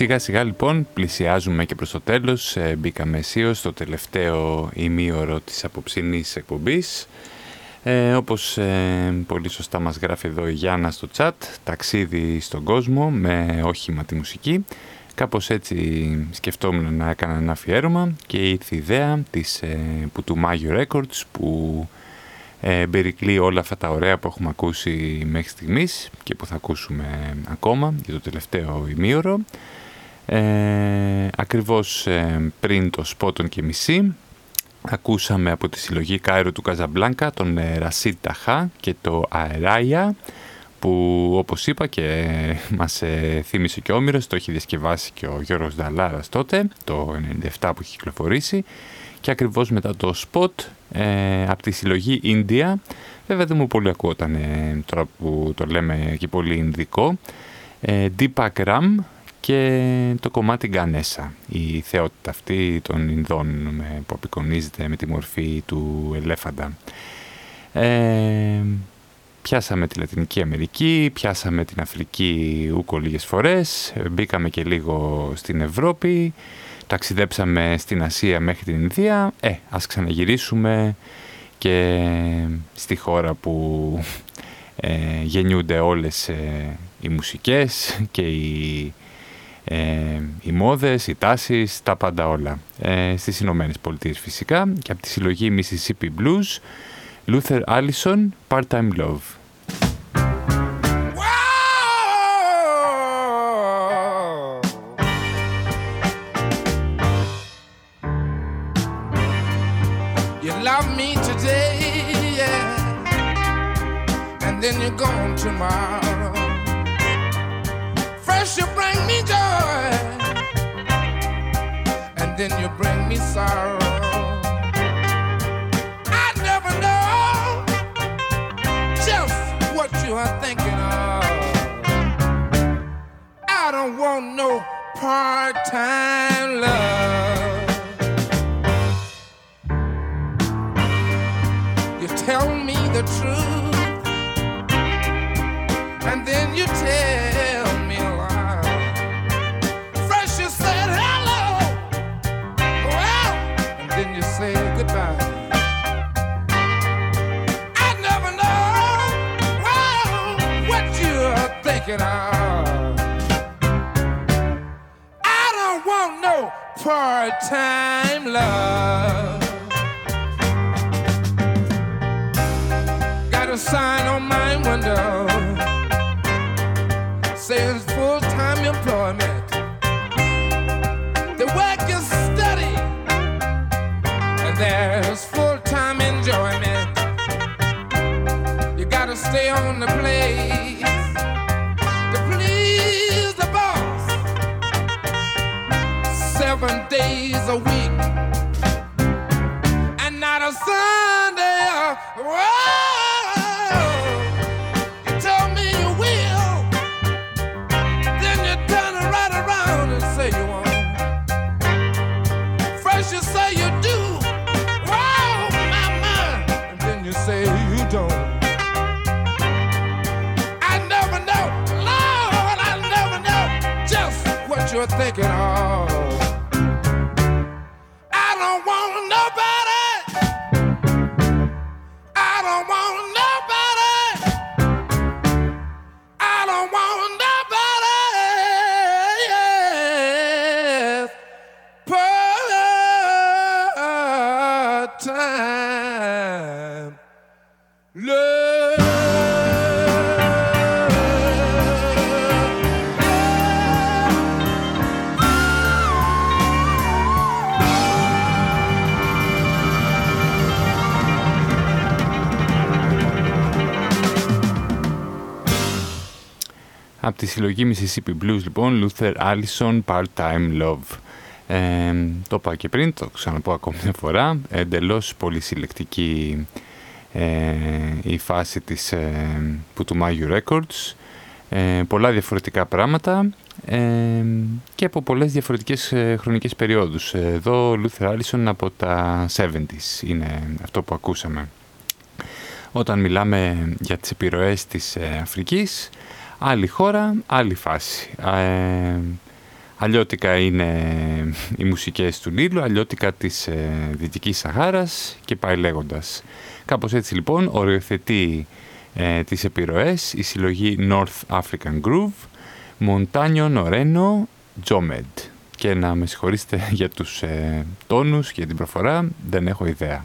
Σιγά σιγά λοιπόν πλησιάζουμε και προς το τέλος, ε, μπήκαμε αισίως στο τελευταίο ημίωρο της απόψινής εκπομπής. Ε, όπως ε, πολύ σωστά μας γράφει εδώ η Γιάννα στο chat, ταξίδι στον κόσμο με όχημα τη μουσική. Κάπως έτσι σκεφτόμουν να έκανα ένα αφιέρωμα και ήρθε η ιδέα της, ε, που του Magio Records που ε, περικλεί όλα αυτά τα ωραία που έχουμε ακούσει μέχρι στιγμής και που θα ακούσουμε ακόμα για το τελευταίο ημίωρο. Ε, ακριβώς ε, πριν το σπότον και μισή ακούσαμε από τη συλλογή Κάιρο του Καζαμπλάνκα τον ε, Ρασίτ Ταχά και το Αεράια που όπως είπα και μας ε, θύμισε και ο Όμηρος, το έχει διασκευάσει και ο Γιώργος Δαλάρας τότε, το 97 που έχει κυκλοφορήσει. Και ακριβώς μετά το spot ε, από τη συλλογή India, βέβαια δεν μου πολύ ακούγονταν ε, τώρα που το λέμε και πολύ ινδικό, ε, Deepak Ram και το κομμάτι Γκανέσα, η θεότητα αυτή των Ινδών που απεικονίζεται με τη μορφή του ελέφαντα. Ε, πιάσαμε τη Λατινική Αμερική, πιάσαμε την Αφρική ούκο λίγες φορές, μπήκαμε και λίγο στην Ευρώπη, ταξιδέψαμε στην Ασία μέχρι την Ινδία, ε, ας ξαναγυρίσουμε και στη χώρα που ε, γεννιούνται όλες ε, οι μουσικές και οι, ε, οι μόδες, οι τάσεις, τα πάντα όλα. Ε, στις Ηνωμένες Πολιτείες φυσικά και από τη συλλογή Mississippi Blues, Luther Allison, Part-Time Love. then you're gone tomorrow. First you bring me joy, and then you bring me sorrow. I never know just what you are thinking of. I don't want no part-time love. You tell me the truth and then you tell I don't want no part-time love. Got a sign on my window saying full time employment. The work is steady, and there's days a week, and not a Sunday. Oh, you tell me you will, then you turn it right around and say you won't. First you say you do, my then you say you don't. you're thinking of. Συλλογή Mississippi Blues λοιπόν, Luther Allison Part-Time Love. Ε, το είπα και πριν, το ξαναπώ ακόμη μια φορά, εντελώς πολύ συλλεκτική ε, η φάση της ε, που του Mayu Records. Ε, πολλά διαφορετικά πράγματα ε, και από πολλές διαφορετικές ε, χρονικές περιόδους. Εδώ Luther Allison από τα 70s είναι αυτό που ακούσαμε. Όταν μιλάμε για τις επιρροές της Αφρικής, Άλλη χώρα, άλλη φάση. Ε, Αλλιώτικα είναι οι μουσικές του Νείλου, αλλιώτικα της ε, Δυτικής Σαχάρας και πάει λέγοντας. Κάπως έτσι λοιπόν οριοθετεί ε, τις επιρροές η συλλογή North African Groove, Montagno Noreno, Jomed. Και να με συγχωρήσετε για τους ε, τόνους, για την προφορά, δεν έχω ιδέα.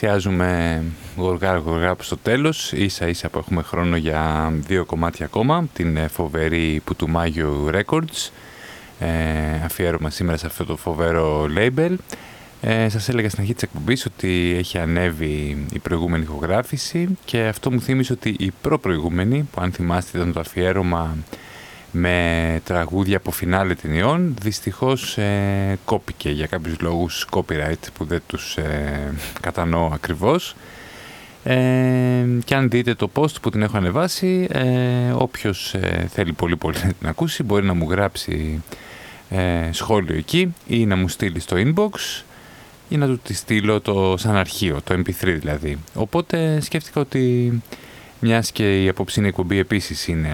Πλησιάζουμε γοργά γοργά στο τέλος, ίσα ίσα που έχουμε χρόνο για δύο κομμάτια ακόμα, την ε, φοβερή που του Μάγιο Records, ε, αφιέρωμα σήμερα σε αυτό το φοβερό label. Ε, σας έλεγα στην αρχή της εκπομπής ότι έχει ανέβει η προηγούμενη ηχογράφηση και αυτό μου θύμισε ότι η προ-προηγούμενη, που αν θυμάστε ήταν το αφιέρωμα με τραγούδια από φινάλε ταινιών, δυστυχώς ε, κόπηκε για κάποιους λόγους copyright που δεν τους ε, κατανοώ ακριβώς. Ε, και αν δείτε το post που την έχω ανεβάσει, ε, όποιος ε, θέλει πολύ πολύ να την ακούσει μπορεί να μου γράψει ε, σχόλιο εκεί ή να μου στείλει στο inbox ή να του τη στείλω το, σαν αρχείο, το mp3 δηλαδή. Οπότε σκέφτηκα ότι μιας και η απόψινη εκπομπή επίσης είναι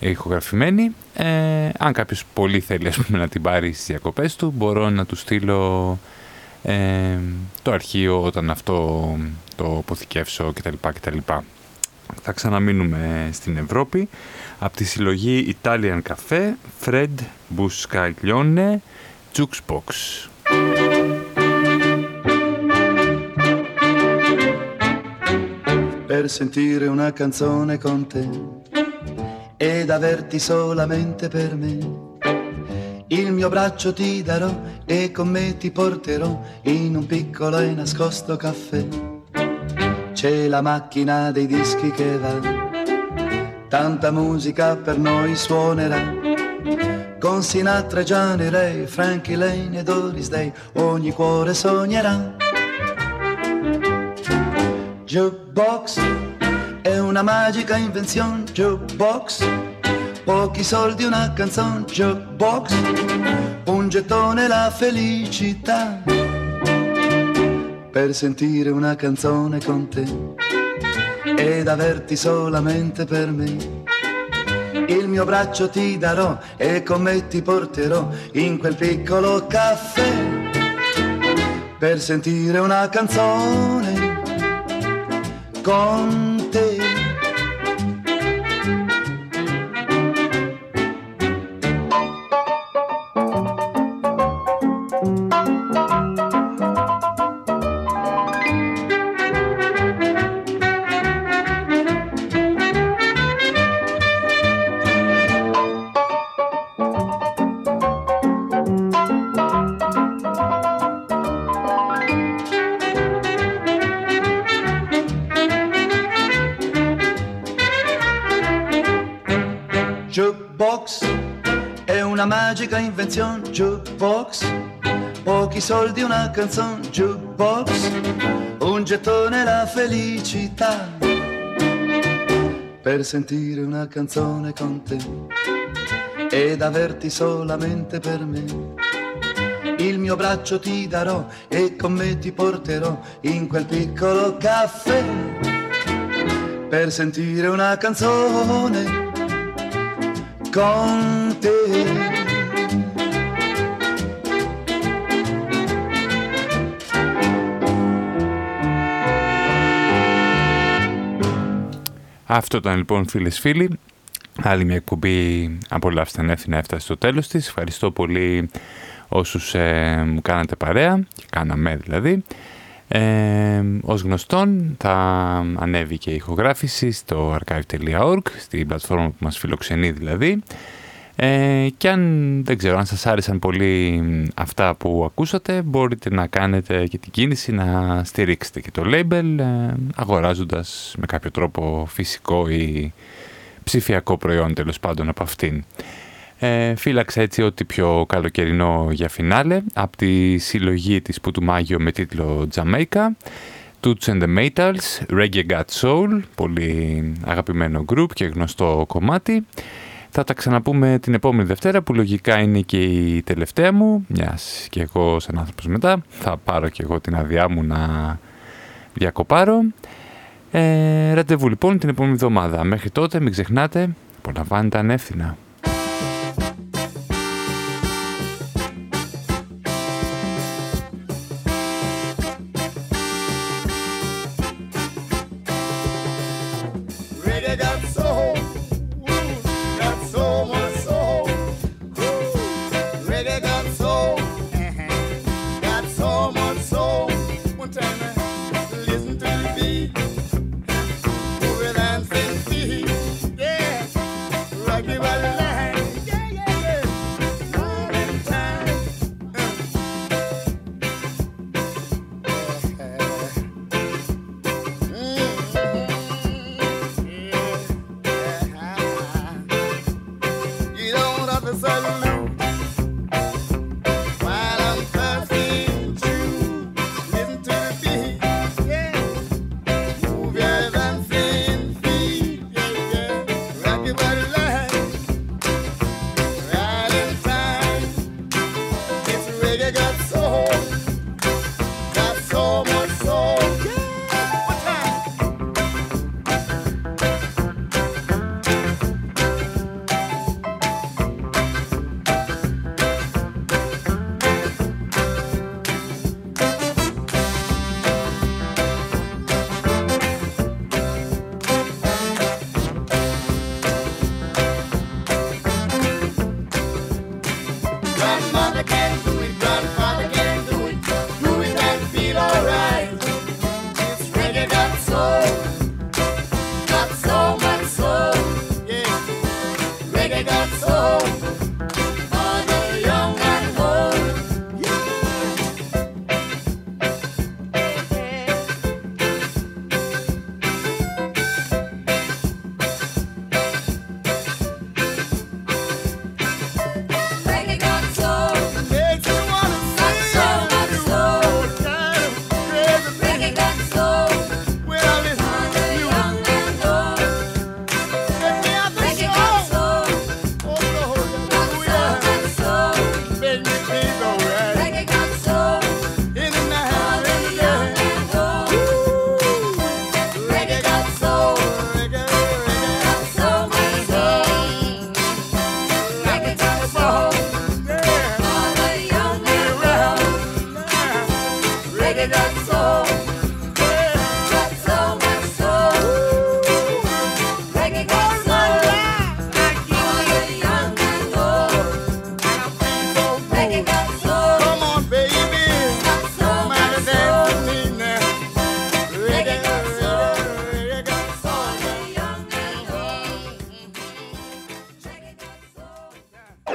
ηχογραφημένη, ε, αν κάποιος πολύ θέλει ας πούμε, να την πάρει στις διακοπές του, μπορώ να του στείλω ε, το αρχείο όταν αυτό το αποθηκεύσω κτλ. κτλ. Θα ξαναμείνουμε στην Ευρώπη από τη συλλογή Italian Cafe, Fred Buscaglione, Jukebox. Per sentire una canzone con te ed averti solamente per me Il mio braccio ti darò e con me ti porterò in un piccolo e nascosto caffè. C'è la macchina dei dischi che va, tanta musica per noi suonerà. Con Sinatra, Gianni Ray, Frankie Lane e Doris Day, ogni cuore sognerà. Jukebox è una magica invenzione, jukebox Pochi soldi, una canzone, jukebox, un gettone, la felicità. Per sentire una canzone con te ed averti solamente per me. Il mio braccio ti darò e con me ti porterò in quel piccolo caffè. Per sentire una canzone con day. Magica invenzione, jukebox. Pochi soldi, una canzone, jukebox. Un gettone, la felicità. Per sentire una canzone con te ed averti solamente per me. Il mio braccio ti darò e con me ti porterò in quel piccolo caffè per sentire una canzone con te. Αυτό ήταν λοιπόν φίλες φίλοι. Άλλη μια εκπομπή απολαύστε ανέφη να έφτασε στο τέλος της. Ευχαριστώ πολύ όσους ε, μου κάνατε παρέα και κάναμε δηλαδή. Ε, ως γνωστόν θα ανέβει και η ηχογράφηση στο archive.org, στην πλατφόρμα που μας φιλοξενεί δηλαδή. Ε, και αν δεν ξέρω αν σας άρεσαν πολύ αυτά που ακούσατε μπορείτε να κάνετε και την κίνηση να στηρίξετε και το label ε, αγοράζοντας με κάποιο τρόπο φυσικό ή ψηφιακό προϊόν τέλος πάντων από αυτήν. Ε, φύλαξα έτσι ότι πιο καλοκαιρινό για φινάλε από τη συλλογή της Πουτουμάγιο με τίτλο Jamaica Toots and the Metals, Reggae Got Soul, πολύ αγαπημένο group και γνωστό κομμάτι θα τα ξαναπούμε την επόμενη Δευτέρα που λογικά είναι και η τελευταία μου, μιας και εγώ σαν άνθρωπος μετά. Θα πάρω και εγώ την αδειά μου να διακοπάρω. Ε, ραντεβού λοιπόν την επόμενη εβδομάδα. Μέχρι τότε μην ξεχνάτε, απολαμβάνετε ανεύθυνα.